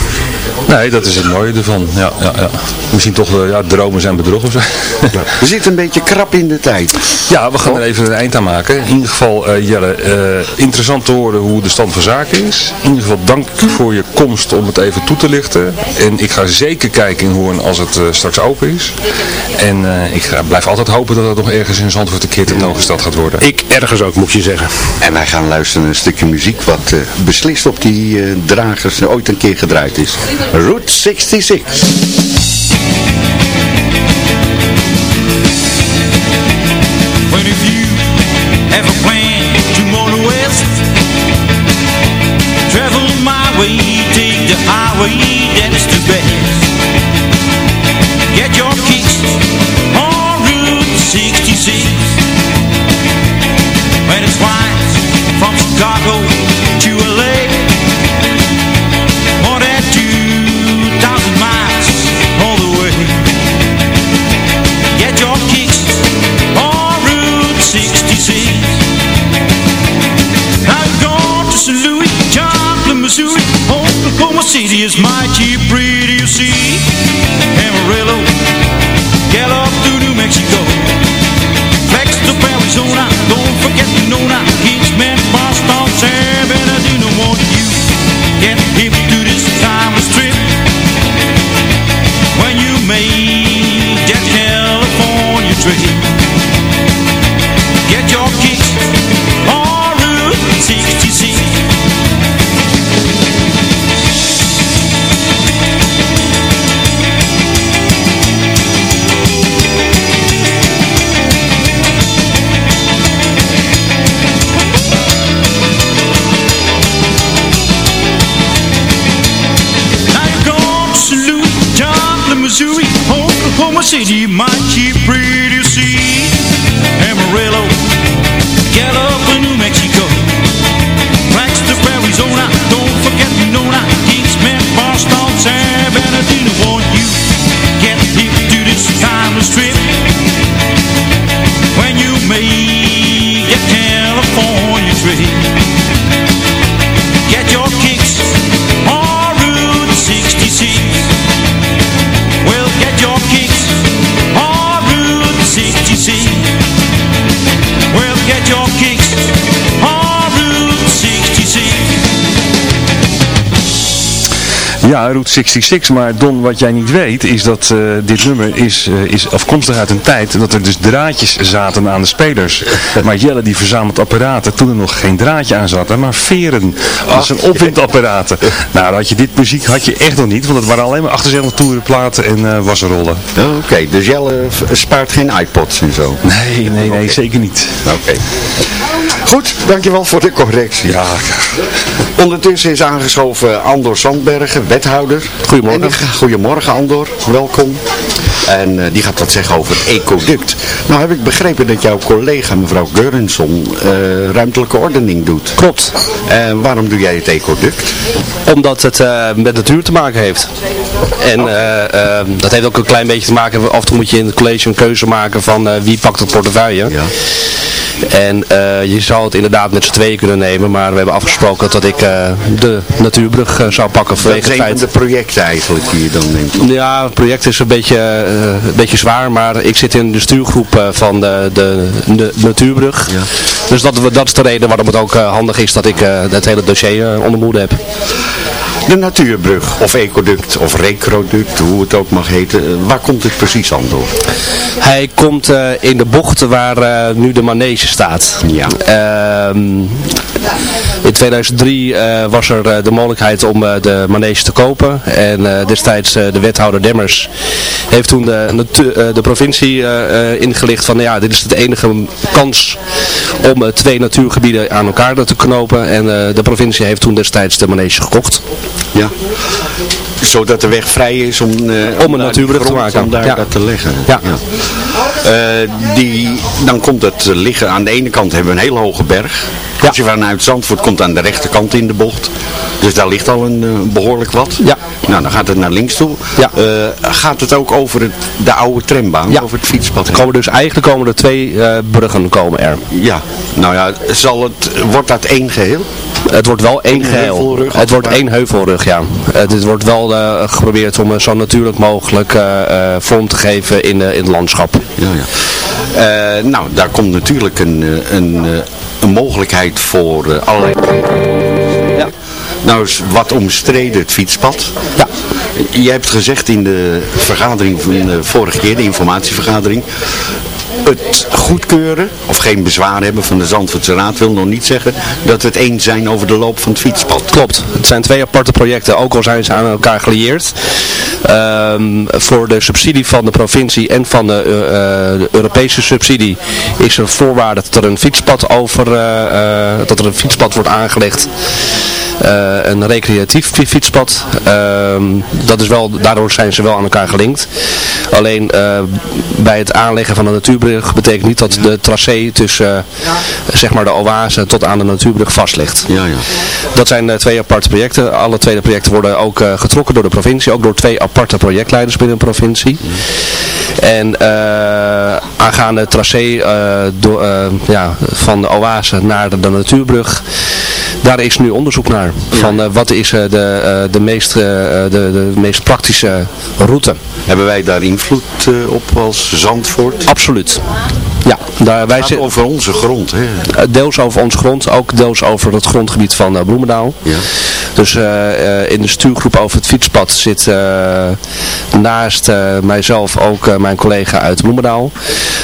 Nee, dat is het mooie ervan. Ja, ja, ja. Misschien toch eh, ja, dromen zijn bedrog of zo. We zitten een beetje krap in de tijd. Ja, we gaan er even een eind aan maken. In ieder geval, eh, Jelle, eh, interessant te horen hoe de stand van zaken is. In ieder geval dank voor je komst om het even toe te lichten. En ik ga zeker kijken in Hoorn als het straks open is. En eh, ik ga, blijf altijd hopen dat het nog ergens in Zandvoort een keer tentoongesteld gaat worden. Ik ergens ook, moet je zeggen. En wij gaan luisteren naar een stukje muziek wat eh, beslist op die eh, dragers ooit een keer gedraaid is. Route 66. But if you ever plan to motor west, travel my way, take the highway, that's the best. Get your Ja, Route 66. Maar Don, wat jij niet weet, is dat eh, dit nummer is, eh, is afkomstig uit een tijd dat er dus draadjes zaten aan de spelers. Maar Jelle die verzamelt apparaten toen er nog geen draadje aan zat, hè, maar veren. Dat zijn opwindapparaten. Nou, had je dit muziek had je echt nog niet, want het waren alleen maar 78 toerenplaten en eh wassenrollen. Oké, dus Jelle spaart geen iPods en zo. Nee, nee, nee, zeker niet. Oké. Goed, dankjewel voor de correctie. Ja, Ondertussen is aangeschoven Andor Sandbergen, wethouder. Goedemorgen. En goedemorgen Andor, welkom. En eh, die gaat wat zeggen over het ecoduct. Nou heb ik begrepen dat jouw collega mevrouw Geurenson eh, ruimtelijke ordening doet. Klopt. En waarom doe jij het ecoduct? Omdat het eh, met natuur te maken heeft. En dat heeft ook een klein beetje te maken, af en toe moet je in het college een keuze maken van wie pakt het portefeuille. En eh, je zou het inderdaad met z'n tweeën kunnen nemen, maar we hebben afgesproken dat ik de natuurbrug zou pakken vanwege is het feit... de projecten eigenlijk die je dan neemt. Ja, het project is een beetje, een beetje zwaar, maar ik zit in de stuurgroep eh, van de, de, de natuurbrug. Dus dat, dat is de reden waarom het ook eh, handig is dat ik eh, het hele dossier eh, onder moede heb. De natuurbrug, of ecoduct, of recroduct, hoe het ook mag heten. eh, Waar komt het precies aan door? Hij komt eh, in de bocht waar eh, nu de manege staat. Ja. Ehm, in 2003 eh, was er eh, de mogelijkheid om eh, de manege te kopen. En destijds de wethouder Demmers heeft toen de, de provincie ingelicht van ja, dit is de enige kans om twee natuurgebieden aan elkaar te knopen. En de provincie heeft toen destijds de manege gekocht. Ja. Zodat de weg vrij is om, eh, een daar die natuurbrug te maken. Om daar Ja. dat te leggen. Ja. Eh, die, dan komt het liggen. Aan de ene kant hebben we een hele hoge berg. Als je vanuit Zandvoort komt aan de rechterkant in de bocht. Dus daar ligt al een eh, behoorlijk wat. Ja. Nou, dan gaat het naar links toe. Ja. Gaat het ook over het, de oude trambaan, Ja. over het fietspad? Er komen dus eigenlijk komen er twee bruggen komen er. Ja, nou ja, zal het, wordt dat één geheel? Het wordt wel één Een geheel. het wordt één heuvelrug, ja. Het het wordt wel eh, geprobeerd om eh, zo natuurlijk mogelijk eh, vorm te geven in, in het landschap. Ja, ja. Nou, daar komt natuurlijk een, een, een mogelijkheid voor allerlei... Ja. Nou is wat omstreden het fietspad. Ja. Je hebt gezegd in de vergadering van de vorige keer, de informatievergadering, het goedkeuren of geen bezwaar hebben van de Zandvoortse Raad wil nog niet zeggen dat het eens zijn over de loop van het fietspad. Klopt. Het zijn twee aparte projecten, ook al zijn ze aan elkaar gelieerd. Ehm, voor de subsidie van de provincie en van de, eh, eh, Europese subsidie is er voorwaarde dat er een fietspad over, eh, dat er een fietspad wordt aangelegd. Een recreatief fi- fietspad. Ehm, dat is wel, daardoor zijn ze wel aan elkaar gelinkt. Alleen bij het aanleggen van de natuurbrug betekent niet dat de tracé tussen eh, zeg maar de oase tot aan de natuurbrug vast ligt. Ja, ja. Dat zijn eh, twee aparte projecten. Alle twee de projecten worden ook eh, getrokken door de provincie. Ook door twee aparte projectleiders binnen de provincie. En aangaande het tracé door, ja, van de oase naar de, de natuurbrug. Daar is nu onderzoek naar. Van wat is de, de, meest, de, de meest praktische route. Hebben wij daar invloed op als Zandvoort? Absoluut. Ja, daar, wij gaat over onze grond, hè? Eh, Deels over ons grond, ook deels over het grondgebied van eh, Bloemendaal. Ja. Dus eh, in de stuurgroep over het fietspad zit naast mijzelf ook mijn collega uit Bloemendaal.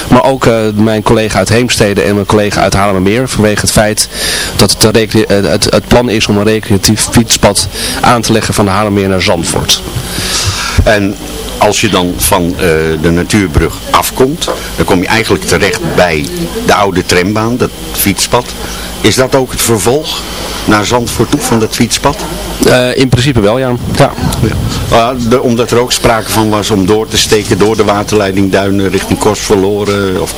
Maar ook mijn collega uit Heemstede en mijn collega uit Haarlemmermeer. Vanwege het feit dat het, het, het plan is om een recreatief fietspad aan te leggen van de Haarlemmermeer naar Zandvoort. En als je dan van eh, de natuurbrug afkomt, dan kom je eigenlijk terecht bij de oude trambaan, dat fietspad. Is dat ook het vervolg naar Zandvoort toe van dat fietspad? Eh, in principe wel, ja. ja. De- omdat er ook sprake van was om door te steken door de waterleiding Duinen richting Kors verloren. Of...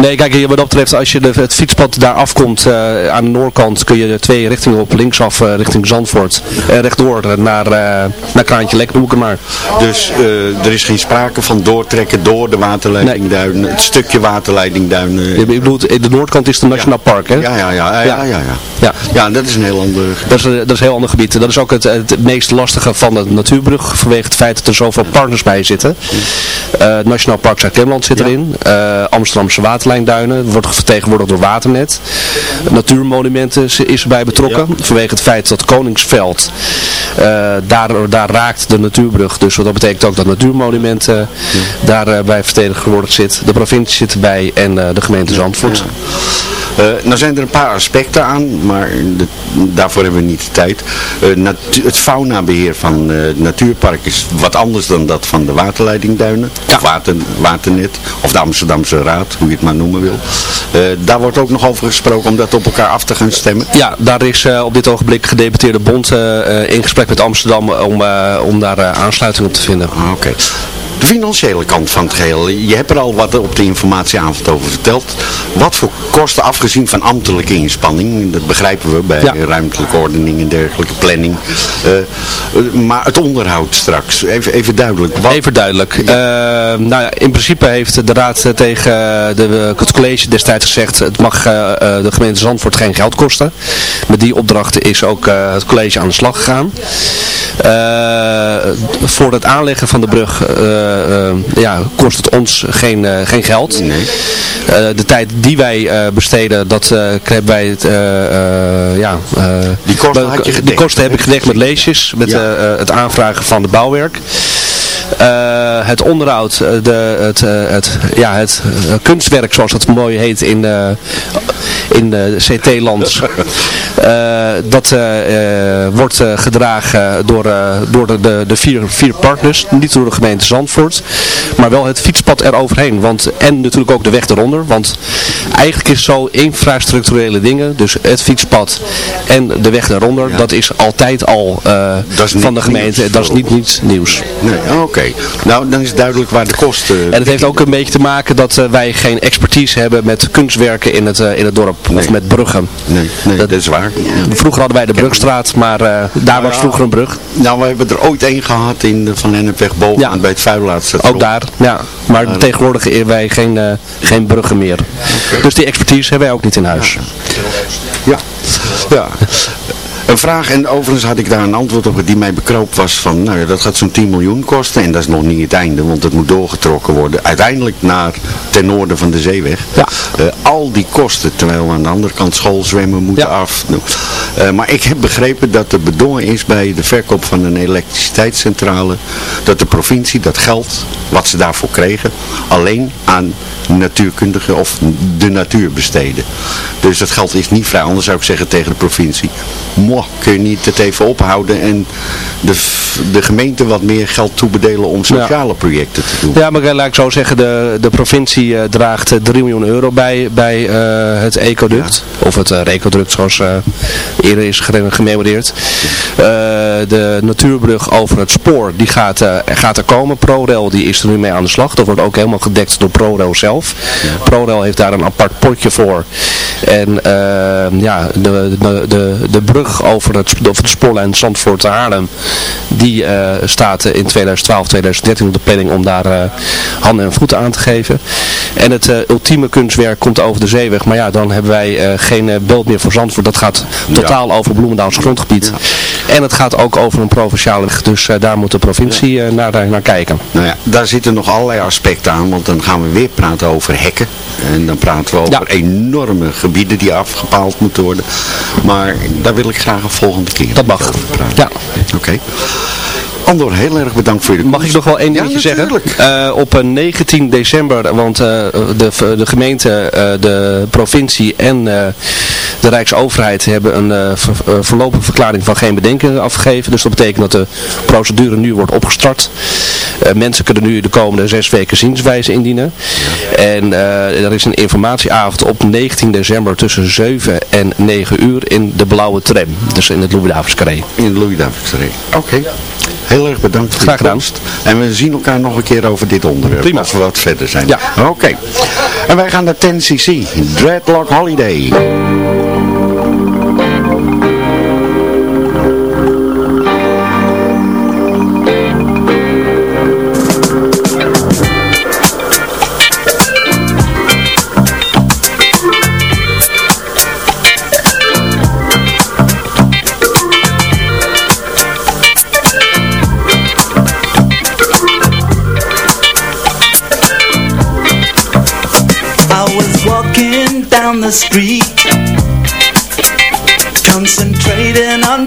Nee, kijk, wat dat betreft, als je de, het fietspad daar afkomt, eh, aan de noordkant kun je twee richtingen op, linksaf eh, richting Zandvoort, en rechtdoor naar, naar Kraantje Lek, noem ik het maar. Dus er is geen sprake van doortrekken door de waterleiding Duinen, het stukje waterleiding Duinen. Je bedoelt, in de noordkant is het nationaal park, hè? Ja, ja, ja, ja, ja, ja. Ja. Ja, dat is een heel ander... Dat is, dat is een heel ander gebied. Dat is ook het, het meest lastige van de natuurbrug, vanwege het feit dat er zoveel partners bij zitten. Eh, het Nationaal Park Zuid-Kennemerland zit erin. Eh, Amsterdamse waterlijnduinen, wordt vertegenwoordigd door Waternet. Natuurmonumenten is- erbij betrokken, vanwege het feit dat Koningsveld, eh, daar, daar raakt de natuurbrug. Dus dat betekent ook dat natuurmonumenten daarbij vertegenwoordigd zit. De provincie zit erbij en de gemeente Zandvoort. Eh, nou zijn er een paar aspecten aan, maar de- daarvoor hebben we niet de tijd. Eh, natu- het faunabeheer van eh, het natuurpark is wat anders dan dat van de waterleidingduinen. Of water, waternet, of de Amsterdamse Raad, hoe je het maar noemen wil. Eh, daar wordt ook nog over gesproken om dat op elkaar af te gaan stemmen. Ja, daar is eh, op dit ogenblik gedeputeerde bond eh, eh, in gesprek met Amsterdam om, eh, om daar eh, aansluiting op te vinden. Ah, Oké. De financiële kant van het geheel. Je hebt er al wat op de informatieavond over verteld. Wat voor kosten, afgezien van ambtelijke inspanning, dat begrijpen we bij ruimtelijke ordening en dergelijke planning. Eh, eh, maar het onderhoud straks, even, even duidelijk. Wat... Even duidelijk. Eh, nou ja, in principe heeft de raad tegen de, het college destijds gezegd, het mag de gemeente Zandvoort geen geld kosten. Met die opdracht is ook het college aan de slag gegaan. Voor het aanleggen van de brug ja, kost het ons geen, eh, geen geld. Eh, de tijd die wij eh, besteden, dat eh, hebben wij het, eh, eh, ja, eh, Die kosten had je die gedekt, kosten heb ik gedekt met leesjes, met Ja. eh, eh, het aanvragen van de bouwwerk. Eh, het onderhoud, eh, de, het, eh, het, ja, het kunstwerk zoals het mooi heet in, in CT-land. Dat wordt gedragen door, door de, de, de vier, vier partners, niet door de gemeente Zandvoort, maar wel het fietspad eroverheen. Want, en natuurlijk ook de weg eronder, want eigenlijk is zo infrastructurele dingen, dus het fietspad en de weg daaronder, dat is altijd al van de gemeente, dat is niet niets nieuws. Nee, oké. Nou, dan is duidelijk waar de kosten... En het heeft ook een beetje te maken dat eh, wij geen expertise hebben met kunstwerken in het, eh, in het dorp. Of met bruggen. Nee, nee dat, is waar. Vroeger hadden wij de Brugstraat, maar eh, daar was vroeger een brug. Nou, we hebben er ooit één gehad in de Van Lennepweg boven bij het Vuilaardstation. Ook daar, ja. Maar tegenwoordig hebben wij geen, eh, geen bruggen meer. Dus die expertise hebben wij ook niet in huis. Ja. ja. Een vraag, en overigens had ik daar een antwoord op die mij bekroop was van, nou ja, dat gaat zo'n 10 miljoen kosten en dat is nog niet het einde, want het moet doorgetrokken worden. Uiteindelijk naar ten noorden van de zeeweg. Ja. Eh, al die kosten, terwijl we aan de andere kant schoolzwemmen moeten af. Eh, maar ik heb begrepen dat er bedongen is bij de verkoop van een elektriciteitscentrale, dat de provincie dat geld, wat ze daarvoor kregen, alleen aan natuurkundigen of de natuur besteden. Dus dat geld is niet vrij, anders zou ik zeggen tegen de provincie. Moh, kun je niet het even ophouden en de, de gemeente wat meer geld toebedelen om sociale projecten te doen. Ja, maar eh, laat ik zo zeggen, de, de provincie eh, draagt eh, 3 miljoen euro bij, bij het ecoduct. Of het uh, recoduct zoals eerder is gememoreerd. Eh, de natuurbrug over het spoor, die gaat, eh, gaat er komen. ProRail die is er nu mee aan de slag. Dat wordt ook helemaal gedekt door ProRail zelf. ProRail heeft daar een apart potje voor. En eh, ja, de, de, de, de brug over het, over de spoorlijn Zandvoort te Haarlem, die staat in 2012, 2013 op de planning om daar handen en voeten aan te geven. En het ultieme kunstwerk komt over de zeeweg, maar ja, dan hebben wij geen beeld meer voor Zandvoort. Dat gaat totaal over Bloemendaals grondgebied. En het gaat ook over een provinciale weg, dus eh, daar moet de provincie eh, naar, naar kijken. Nou ja, daar zitten nog allerlei aspecten aan, want dan gaan we weer praten over hekken. En dan praten we over enorme gebieden die afgepaald moeten worden. Maar daar wil ik graag een volgende keer Dat mag. Ja. Oké. Andor, heel erg bedankt voor je Mag ik nog wel één dingetje zeggen? Eh, op eh, 19 december, want eh, de, de gemeente, eh, de provincie en eh, de Rijksoverheid hebben een eh, ver- eh, voorlopige verklaring van geen bedenken afgegeven. Dus dat betekent dat de procedure nu wordt opgestart. Eh, mensen kunnen nu de komende zes weken zienswijze indienen. En er is een informatieavond op 19 december tussen 7 en 9 uur in de blauwe tram. Dus in het Louis-Davids Carré. In het Louis-Davids Carré. Oké. Heel erg bedankt voor Graag gedaan. En we zien elkaar nog een keer over dit onderwerp. Prima. Als we wat verder zijn. Ja. Oké. En wij gaan naar 10cc. Dreadlock Holiday.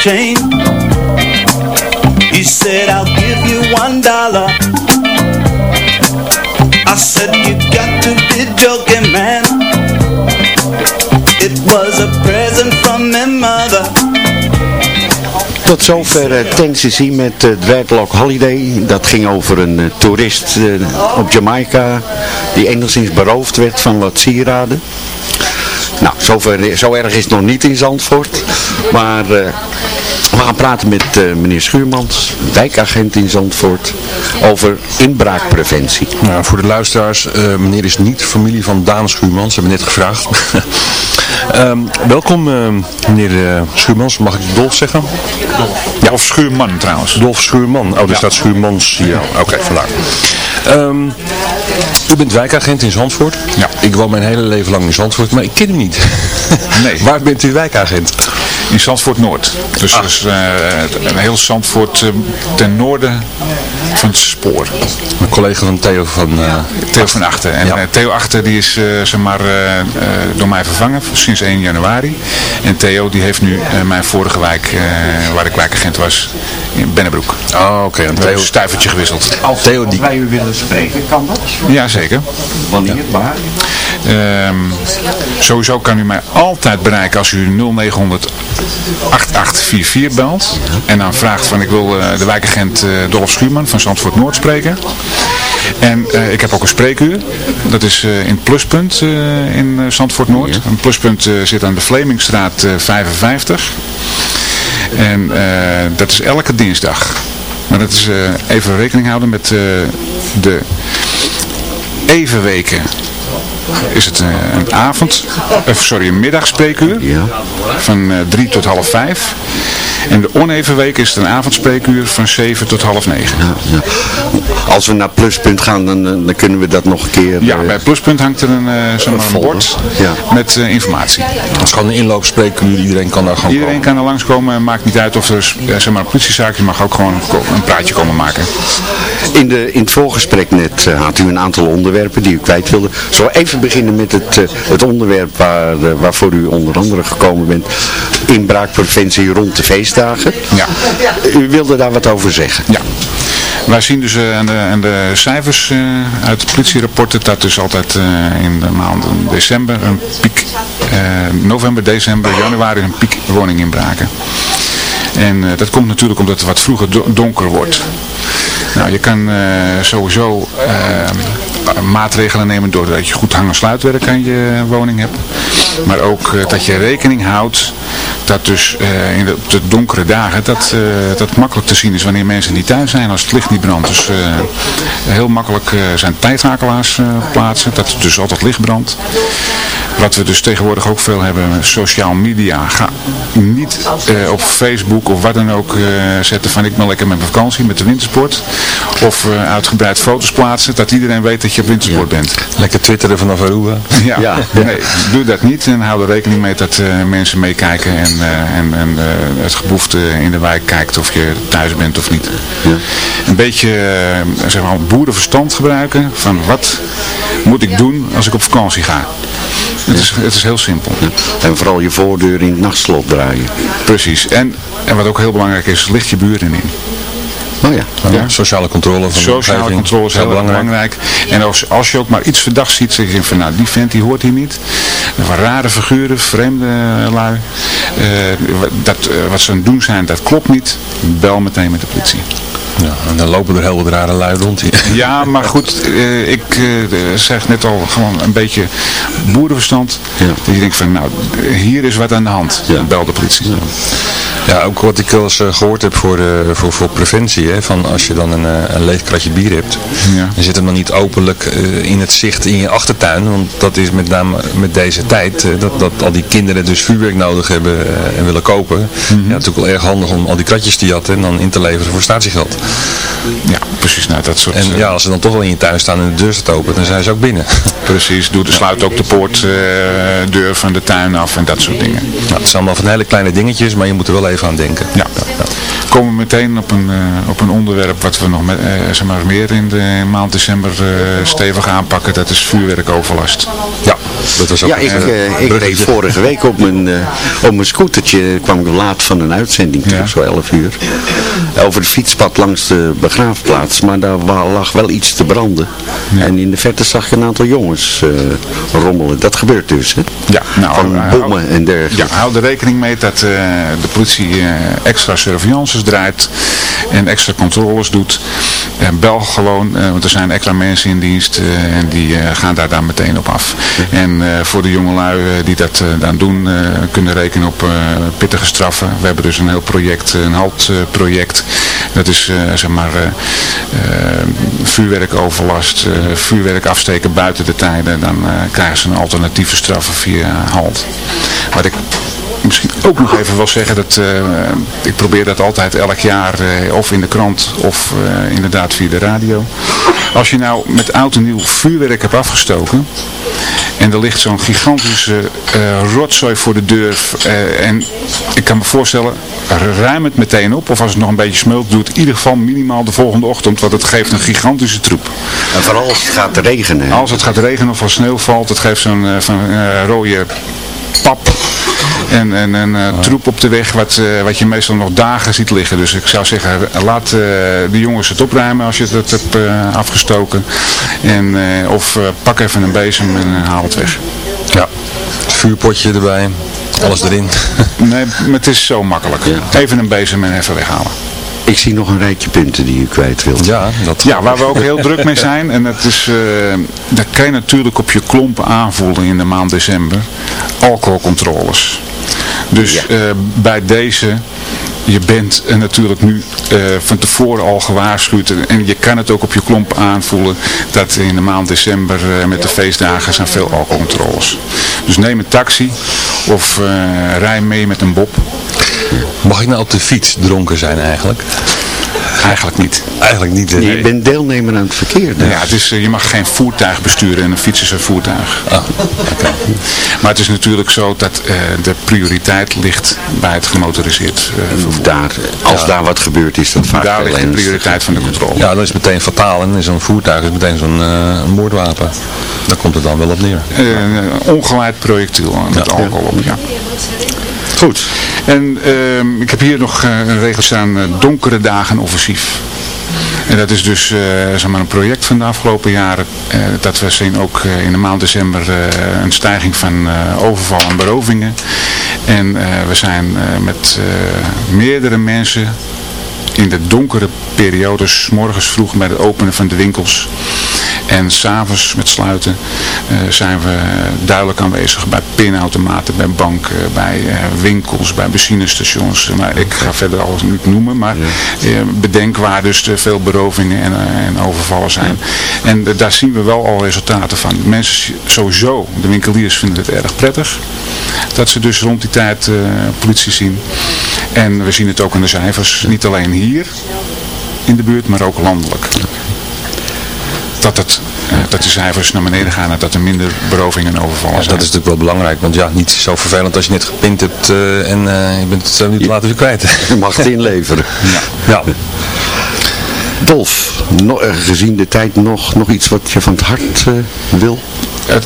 chain. He said, I'll give you one dollar. I said, you got to be joking, man. It was a present from my mother. Tot zover uh, Tennessee met uh, Dreadlock Holiday. Dat ging over een uh, toerist op Jamaica die enigszins beroofd werd van wat sieraden. Nou, zo erg is het nog niet in Zandvoort. Maar uh, we gaan praten met uh, meneer Schuurmans, wijkagent in Zandvoort, over inbraakpreventie. Nou, voor de luisteraars, uh, meneer is niet familie van Daan Schuurmans, hebben we net gevraagd. um, welkom uh, meneer Schuurmans, mag ik Dolf zeggen? Dolf. Ja, of Schuurman trouwens. Dolf Schuurman, oh er ja. staat Schuurmans hier. Ja. Oké, okay, vandaar. Um, u bent wijkagent in Zandvoort. Ja. Ik woon mijn hele leven lang in Zandvoort, maar ik ken hem niet. nee. Waar bent u wijkagent? In Zandvoort Noord. Dus, ah. dus uh, een heel Zandvoort uh, ten noorden van het spoor. Mijn collega van Theo van... Uh, Theo van Achten. En ja. Theo Achten die is zeg maar, door mij vervangen sinds 1 januari. En Theo die heeft nu mijn vorige wijk, waar ik wijkagent was, in Bennebroek. Oh, oké. Okay. Theo... Een stuivertje gewisseld. Als Theo die... wij u willen spreken, kan dat? Ja, zeker. Wanneer? Waar? Um, sowieso kan u mij altijd bereiken als u 0900 8844 belt en dan vraagt van ik wil uh, de wijkagent uh, Dolf Schuurman van Zandvoort Noord spreken. En uh, ik heb ook een spreekuur. Dat is uh, in Pluspunt uh, in Zandvoort Noord. Een Pluspunt zit aan de Vlemingstraat 55. En dat is elke dinsdag. Maar dat is even rekening houden met de evenweken is het een avond, of sorry, een middagspreekuur ja. van drie tot half vijf. En de oneven week is het een avondspreekuur van 7 tot half 9. Ja, ja. Als we naar Pluspunt gaan, dan, dan kunnen we dat nog een keer... Ja, bij Pluspunt hangt er een, uh, zeg maar een bord ja. met uh, informatie. Dat is gewoon een inloopspreekuur, iedereen kan daar gewoon Iedereen komen. kan er langskomen, maakt niet uit of er uh, zeg maar, een politiezaak, je mag ook gewoon een, praatje komen maken. In, de, in het voorgesprek net had u een aantal onderwerpen die u kwijt wilde. Zullen we even beginnen met het, het onderwerp waar, waarvoor u onder andere gekomen bent. Inbraakpreventie rond de feestdagen. Ja. U wilde daar wat over zeggen. Ja. Wij zien dus aan, de, aan de cijfers uit de politierapporten dat dus altijd in de maanden december een piek, november, december, januari een piek woninginbraken. En dat komt natuurlijk omdat het wat vroeger donker wordt. Nou, je kan sowieso maatregelen nemen doordat je goed hang- en sluitwerk aan je woning hebt. Maar ook dat je rekening houdt dat dus uh, in de, op de donkere dagen dat, dat makkelijk te zien is wanneer mensen niet thuis zijn als het licht niet brandt. Dus heel makkelijk zijn tijdrakelaars plaatsen, dat het dus altijd licht brandt. Wat we dus tegenwoordig ook veel hebben, social media. Ga niet op Facebook of wat dan ook zetten van ik ben lekker met mijn vakantie, met de wintersport. Of uitgebreid foto's plaatsen, dat iedereen weet dat je op wintersport bent. Lekker twitteren vanaf Aruba. Ja, ja. nee, doe dat niet en hou er rekening mee dat mensen meekijken en uh, en, en uh, het geboefte in de wijk kijkt of je thuis bent of niet. Ja. Een beetje uh, zeg maar, boerenverstand gebruiken van wat moet ik doen als ik op vakantie ga. Het is, het is heel simpel. Ja. En vooral je voordeur in het nachtslot draaien. Precies. En, en wat ook heel belangrijk is, licht je buren in. Oh ja. ja. Sociale controle van Sociale controle is heel, heel belangrijk. belangrijk. En als, als je ook maar iets verdachts ziet, zeg je van nou die vent die hoort hier niet. Rare figuren, vreemde lui. Uh, dat, uh, wat ze aan het doen zijn, dat klopt niet. Bel meteen met de politie. Ja, en dan lopen er heel wat rare lui rond hier. Ja, maar goed, uh, ik zeg net al gewoon een beetje boerenverstand. Ja. Dat je denkt van nou, hier is wat aan de hand. Ja. Bel de politie. Ja. Ja, ook wat ik wel eens uh, gehoord heb voor, de, voor, voor preventie. Hè, van als je dan een, uh, een leeg kratje bier hebt. Ja. Dan zit hem dan niet openlijk uh, in het zicht in je achtertuin. Want dat is met name met deze tijd. dat, dat al die kinderen dus vuurwerk nodig hebben en willen kopen. Mm -hmm. Ja, natuurlijk wel erg handig om al die kratjes te jatten en dan in te leveren voor statiegeld. Ja, precies. Nou, dat soort, en ja, als ze dan toch wel in je tuin staan en de deur staat open, dan zijn ze ook binnen. Precies. Doe de sluit ook de poortdeur van de tuin af en dat soort dingen. Ja, het zijn allemaal van hele kleine dingetjes, maar je moet er wel even aan denken. Ja. ja. Komen we meteen op een, uh, op een onderwerp wat we nog met, uh, zeg maar meer in de maand december uh, stevig aanpakken. Dat is vuurwerkoverlast. Ja. Dat was ook ja, een, ik, eh, eh, ik reed vorige week op mijn, eh, op mijn scootertje, kwam ik laat van een uitzending terug, zo 11 uur. Over het fietspad langs de begraafplaats, maar daar lag wel iets te branden. En in de verte zag je een aantal jongens eh, rommelen. Dat gebeurt dus, hè? Ja, nou, Van bommen en dergelijke. Ja, hou er rekening mee dat eh, de politie eh, extra surveillances draait en extra controles doet. En bel gewoon, eh, want er zijn extra mensen in dienst eh, en die eh, gaan daar dan meteen op af. En voor de jongelui die dat dan doen, kunnen rekenen op pittige straffen. We hebben dus een heel project, een haltproject. dat is zeg maar vuurwerkoverlast, vuurwerk afsteken buiten de tijden. Dan krijgen ze een alternatieve straffen via halt. Wat ik misschien ook nog even wil zeggen dat eh, ik probeer dat altijd elk jaar eh, of in de krant of eh, inderdaad via de radio. Als je nou met oud en nieuw vuurwerk hebt afgestoken en er ligt zo'n gigantische rotzooi voor de deur en ik kan me voorstellen, ruim het meteen op of als het nog een beetje smult, doe het in ieder geval minimaal de volgende ochtend, want het geeft een gigantische troep. En vooral als het gaat regenen. Als het gaat regenen of als sneeuw valt, het geeft zo'n rode pap en, en, en eh, troep op de weg wat, eh, wat je meestal nog dagen ziet liggen. Dus ik zou zeggen, laat eh, de jongens het opruimen als je het hebt eh, afgestoken. En, eh, of eh, pak even een bezem en haal het weg. Ja, het vuurpotje erbij, alles erin. Nee, maar het is zo makkelijk. Even een bezem en even weghalen. Ik zie nog een rijtje punten die u kwijt wilt. Ja, dat... Ja, waar we ook heel druk mee zijn. En dat is, eh dat kan je natuurlijk op je klompen aanvoelen in de maand december. Alcoholcontroles. Dus eh, bij deze, je bent eh, natuurlijk nu eh, van tevoren al gewaarschuwd. En je kan het ook op je klompen aanvoelen dat in de maand december eh, met de feestdagen zijn veel alcoholcontroles. Dus neem een taxi of rij mee met een bob. Mag ik nou op de fiets dronken zijn eigenlijk? Eigenlijk niet. Eigenlijk niet. Je bent deelnemer aan het verkeer. dus. Ja, het is, eh, je mag geen voertuig besturen en een fiets is een voertuig. Ah, Maar het is natuurlijk zo dat eh, de prioriteit ligt bij het gemotoriseerd eh, vervoer. Daar, als daar wat gebeurt is dat vaak Daar ligt de prioriteit van de controle. Ja, dat is meteen fataal. En zo'n voertuig is meteen zo'n eh, moordwapen. Daar komt het dan wel op neer. Een ongeleid projectiel met alcohol op, ja. Goed. En ehm, ik heb hier nog eh, een regel staan, eh, donkere dagen offensief. En dat is dus eh, zeg maar een project van de afgelopen jaren. dat we zien ook in de maand december een stijging van overval en berovingen. En we zijn met meerdere mensen in de donkere periodes, morgens vroeg bij het openen van de winkels en s'avonds met sluiten, eh, zijn we duidelijk aanwezig bij pinautomaten, bij banken, bij eh, winkels, bij benzinestations. Maar ik ga verder alles niet noemen, maar eh, bedenk waar dus veel berovingen en, eh, en overvallen zijn. En eh, daar zien we wel al resultaten van. Mensen sowieso, de winkeliers vinden het erg prettig dat ze dus rond die tijd eh, politie zien. En we zien het ook in de cijfers, niet alleen hier in de buurt, maar ook landelijk. Dat, het, eh, dat de cijfers naar beneden gaan en dat er minder berovingen en overvallen Ja, zijn. dat is natuurlijk wel belangrijk. Want ja, niet zo vervelend als je net gepint hebt eh, en eh, je bent het zo niet later weer kwijt. Je mag het inleveren. Ja. Dolf, no- gezien de tijd nog, nog iets wat je van het hart eh, wil? Het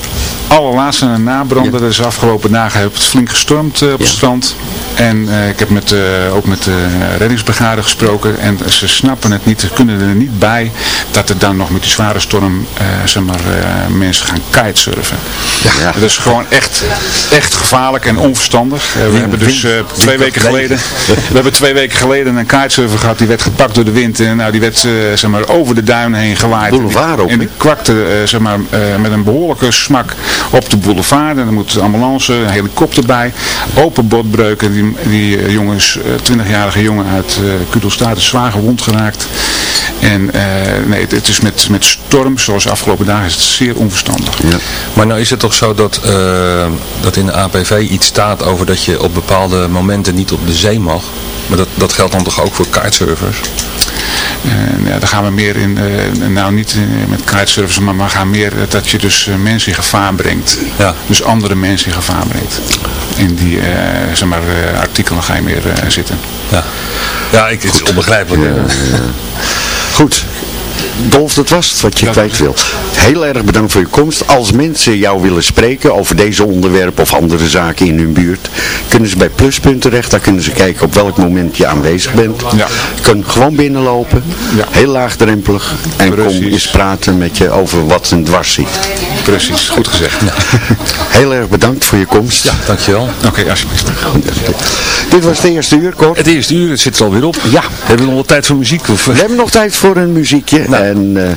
allerlaatste een nabranden, dat is afgelopen dagen heeft het flink gestormd eh, op het strand. En eh, ik heb met, eh, ook met de reddingsbrigade gesproken en ze snappen het niet, ze kunnen er niet bij dat er dan nog met die zware storm eh, zeg maar, eh, mensen gaan kitesurfen. Ja. Dat is gewoon echt, echt gevaarlijk en onverstandig. We hebben dus eh, twee weken geleden, we hebben twee weken geleden een kitesurfer gehad, die werd gepakt door de wind en nou, die werd zeg maar, over de duinen heen gewaaid. Boulevard ook, En die kwakte zeg maar, eh, met een behoorlijke smak op de boulevard. En er moet ambulance, een helikopter bij. Open botbreuken. Die, die eh, jongens, eh, 20-jarige jongen uit uh, Kudelstaat is zwaar gewond geraakt. En eh, nee, het, is met, met storm, zoals de afgelopen dagen, is het zeer onverstandig. Maar nou is het toch zo dat, eh, dat in de APV iets staat over dat je op bepaalde momenten niet op de zee mag. Maar dat, dat geldt dan toch ook voor kitesurfers? En ja, daar gaan we meer in, eh, nou niet eh, met kitesurfers, maar we gaan meer eh, dat je dus mensen in gevaar brengt. Ja. Dus andere mensen in gevaar brengt. In die zeg maar, artikelen ga je meer zitten. Ja, ja ik, het is onbegrijpelijk. Goed. Dolf, dat was het wat je kwijt wil. Heel erg bedankt voor je komst. Als mensen jou willen spreken over deze onderwerpen of andere zaken in hun buurt, kunnen ze bij Pluspunt terecht. Daar kunnen ze kijken op welk moment je aanwezig bent. Ja. Je kunt gewoon binnenlopen, Ja. heel laagdrempelig. En kom eens praten met je over wat een dwars zit. Precies, goed gezegd. Heel erg bedankt voor je komst. Ja, dankjewel. Oké, alsjeblieft. Dit was het eerste uur, Cor. Het eerste uur, het zit er alweer op. Ja. Hebben we nog wat tijd voor muziek? Of? We hebben nog tijd voor een muziekje. En eh,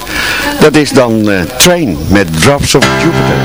dat is dan eh, Train met Drops of Jupiter.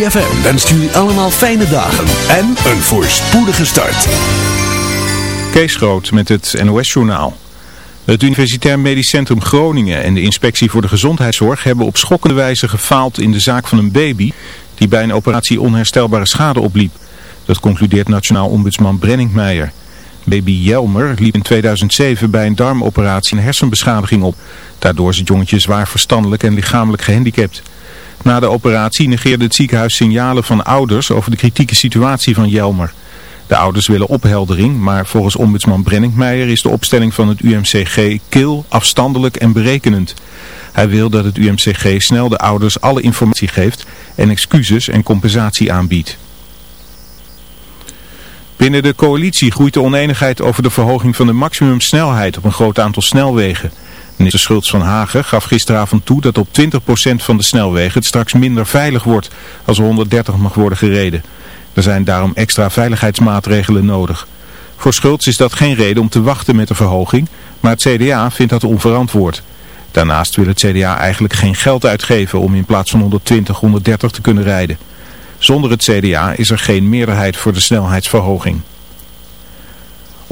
ZFM wenst jullie allemaal fijne dagen en een voorspoedige start. Kees Groot met het NOS-journaal. Het Universitair Medisch Centrum Groningen en de Inspectie voor de Gezondheidszorg hebben op schokkende wijze gefaald in de zaak van een baby die bij een operatie onherstelbare schade opliep. Dat concludeert Nationaal Ombudsman Brenningmeijer. Baby Jelmer liep in 2007 bij een darmoperatie een hersenbeschadiging op. Daardoor is het jongetje zwaar verstandelijk en lichamelijk gehandicapt. Na de operatie negeerde het ziekenhuis signalen van ouders over de kritieke situatie van Jelmer. De ouders willen opheldering, maar volgens ombudsman Brenningmeijer is de opstelling van het UMCG kil, afstandelijk en berekenend. Hij wil dat het UMCG snel de ouders alle informatie geeft en excuses en compensatie aanbiedt. Binnen de coalitie groeit de oneenigheid over de verhoging van de maximumsnelheid op een groot aantal snelwegen. Minister Schultz van Hagen gaf gisteravond toe dat op 20% van de snelwegen het straks minder veilig wordt als er 130 mag worden gereden. Er zijn daarom extra veiligheidsmaatregelen nodig. Voor Schultz is dat geen reden om te wachten met de verhoging, maar het CDA vindt dat onverantwoord. Daarnaast wil het CDA eigenlijk geen geld uitgeven om in plaats van 120, 130 te kunnen rijden. Zonder het CDA is er geen meerderheid voor de snelheidsverhoging.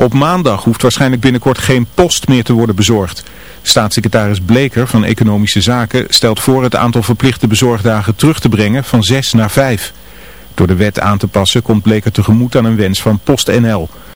Op maandag hoeft waarschijnlijk binnenkort geen post meer te worden bezorgd. Staatssecretaris Bleker van Economische Zaken stelt voor het aantal verplichte bezorgdagen terug te brengen van 6 naar 5. Door de wet aan te passen komt Bleker tegemoet aan een wens van PostNL.